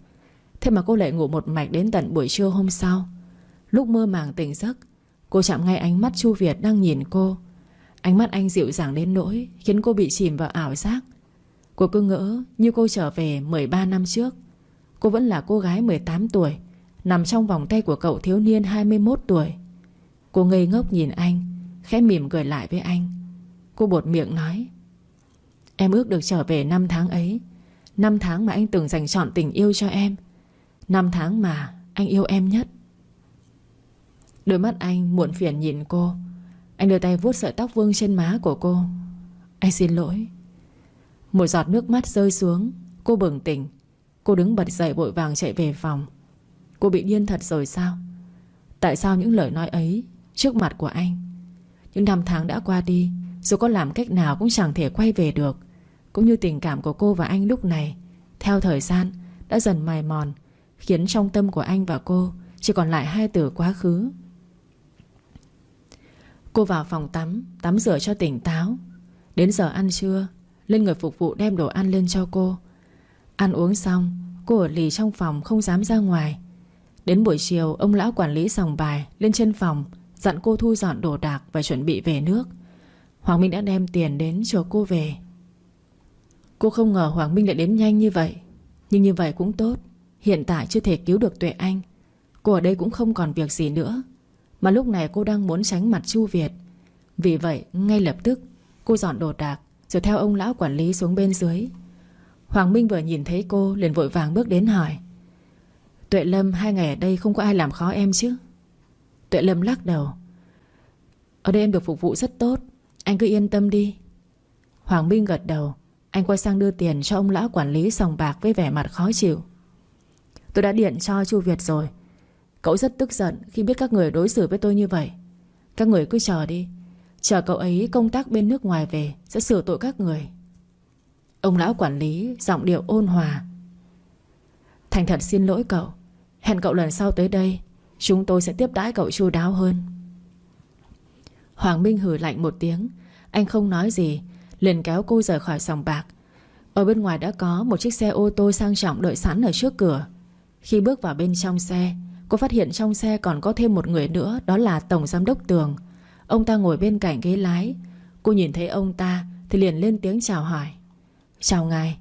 Thế mà cô lại ngủ một mạch đến tận buổi trưa hôm sau. Lúc mơ màng tỉnh giấc, Cô chạm ngay ánh mắt Chu Việt đang nhìn cô. Ánh mắt anh dịu dàng đến nỗi Khiến cô bị chìm vào ảo giác. Cô cứ ngỡ như cô trở về 13 năm trước. Cô vẫn là cô gái 18 tuổi, Nằm trong vòng tay của cậu thiếu niên 21 tuổi. Cô ngây ngốc nhìn anh, Khẽ mỉm cười lại với anh. Cô bột miệng nói, Em ước được trở về năm tháng ấy Năm tháng mà anh từng dành chọn tình yêu cho em. Năm tháng mà anh yêu em nhất. Đôi mắt anh muộn phiền nhìn cô. Anh đưa tay vuốt sợi tóc vương trên má của cô. Anh xin lỗi. Một giọt nước mắt rơi xuống, Cô bừng tỉnh. Cô đứng bật dậy vội vàng chạy về phòng. Cô bị điên thật rồi sao? Tại sao những lời nói ấy Trước mặt của anh? Những năm tháng đã qua đi, Dù có làm cách nào cũng chẳng thể quay về được. Cũng như tình cảm của cô và anh lúc này. Theo thời gian, Đã dần mài mòn, Khiến trong tâm của anh và cô Chỉ còn lại hai từ quá khứ. Cô vào phòng tắm Tắm rửa cho tỉnh táo. Đến giờ ăn trưa, Lên người phục vụ đem đồ ăn lên cho cô. Ăn uống xong, Cô ở lì trong phòng không dám ra ngoài. Đến buổi chiều, ông lão quản lý sòng bài Lên chân phòng, Dặn cô thu dọn đồ đạc và chuẩn bị về nước. Hoàng Minh đã đem tiền đến chờ cô về. Cô không ngờ Hoàng Minh lại đến nhanh như vậy. Nhưng như vậy cũng tốt. Hiện tại chưa thể cứu được Tuệ Anh. Cô ở đây cũng không còn việc gì nữa. Mà lúc này cô đang muốn tránh mặt Chu Việt. Vì vậy, ngay lập tức, Cô dọn đồ đạc, Rồi theo ông lão quản lý xuống bên dưới. Hoàng Minh vừa nhìn thấy cô, liền vội vàng bước đến hỏi. Tuệ Lâm, hai ngày ở đây không có ai làm khó em chứ? Tuệ Lâm lắc đầu. Ở đây em được phục vụ rất tốt. Anh cứ yên tâm đi. Hoàng Minh gật đầu. Anh quay sang đưa tiền cho ông lão quản lý sòng bạc Với vẻ mặt khó chịu. Tôi đã điện cho Chu Việt rồi. Cậu rất tức giận khi biết các người đối xử với tôi như vậy. Các người cứ chờ đi. Chờ cậu ấy công tác bên nước ngoài về, Sẽ sửa tội các người. Ông lão quản lý giọng điệu ôn hòa. Thành thật xin lỗi cậu. Hẹn cậu lần sau tới đây. Chúng tôi sẽ tiếp đãi cậu chu đáo hơn. Hoàng Minh hử lạnh một tiếng. Anh không nói gì liền kéo cô rời khỏi sòng bạc. Ở bên ngoài đã có một chiếc xe ô tô sang trọng đợi sẵn ở trước cửa. Khi bước vào bên trong xe, Cô phát hiện trong xe còn có thêm một người nữa, Đó là Tổng Giám đốc Tường. Ông ta ngồi bên cạnh ghế lái. Cô nhìn thấy ông ta Thì liền lên tiếng chào hỏi. Chào ngài.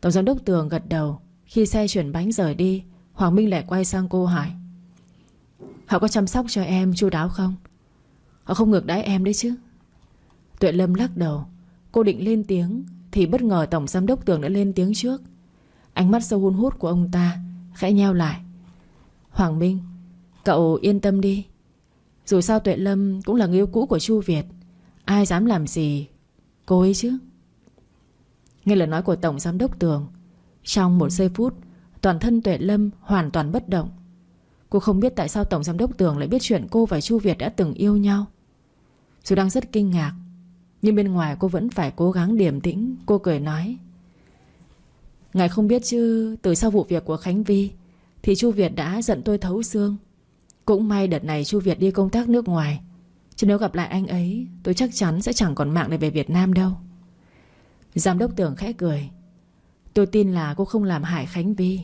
Tổng Giám đốc Tường gật đầu. Khi xe chuyển bánh rời đi, Hoàng Minh lại quay sang cô hỏi. Họ có chăm sóc cho em chu đáo không? Họ không ngược đãi em đấy chứ. Tuệ Lâm lắc đầu. Cô định lên tiếng, Thì bất ngờ Tổng Giám đốc Tường đã lên tiếng trước. Ánh mắt sâu hun hút của ông ta Khẽ nheo lại. Hoàng Minh, Cậu yên tâm đi. Dù sao Tuệ Lâm cũng là người yêu cũ của Chu Việt, Ai dám làm gì Cô ấy chứ? Nghe lời nói của Tổng Giám đốc Tường, Trong một giây phút, Toàn thân Tuệ Lâm hoàn toàn bất động. Cô không biết tại sao Tổng Giám đốc Tường lại biết chuyện cô và Chu Việt đã từng yêu nhau. Dù đang rất kinh ngạc nhưng bên ngoài cô vẫn phải cố gắng điềm tĩnh. Cô cười nói, Ngài không biết chứ, Từ sau vụ việc của Khánh Vi, Thì Chu Việt đã giận tôi thấu xương. Cũng may đợt này Chu Việt đi công tác nước ngoài, Chứ nếu gặp lại anh ấy, Tôi chắc chắn sẽ chẳng còn mạng để về Việt Nam đâu. Giám đốc tưởng khẽ cười, Tôi tin là cô không làm hại Khánh Vi.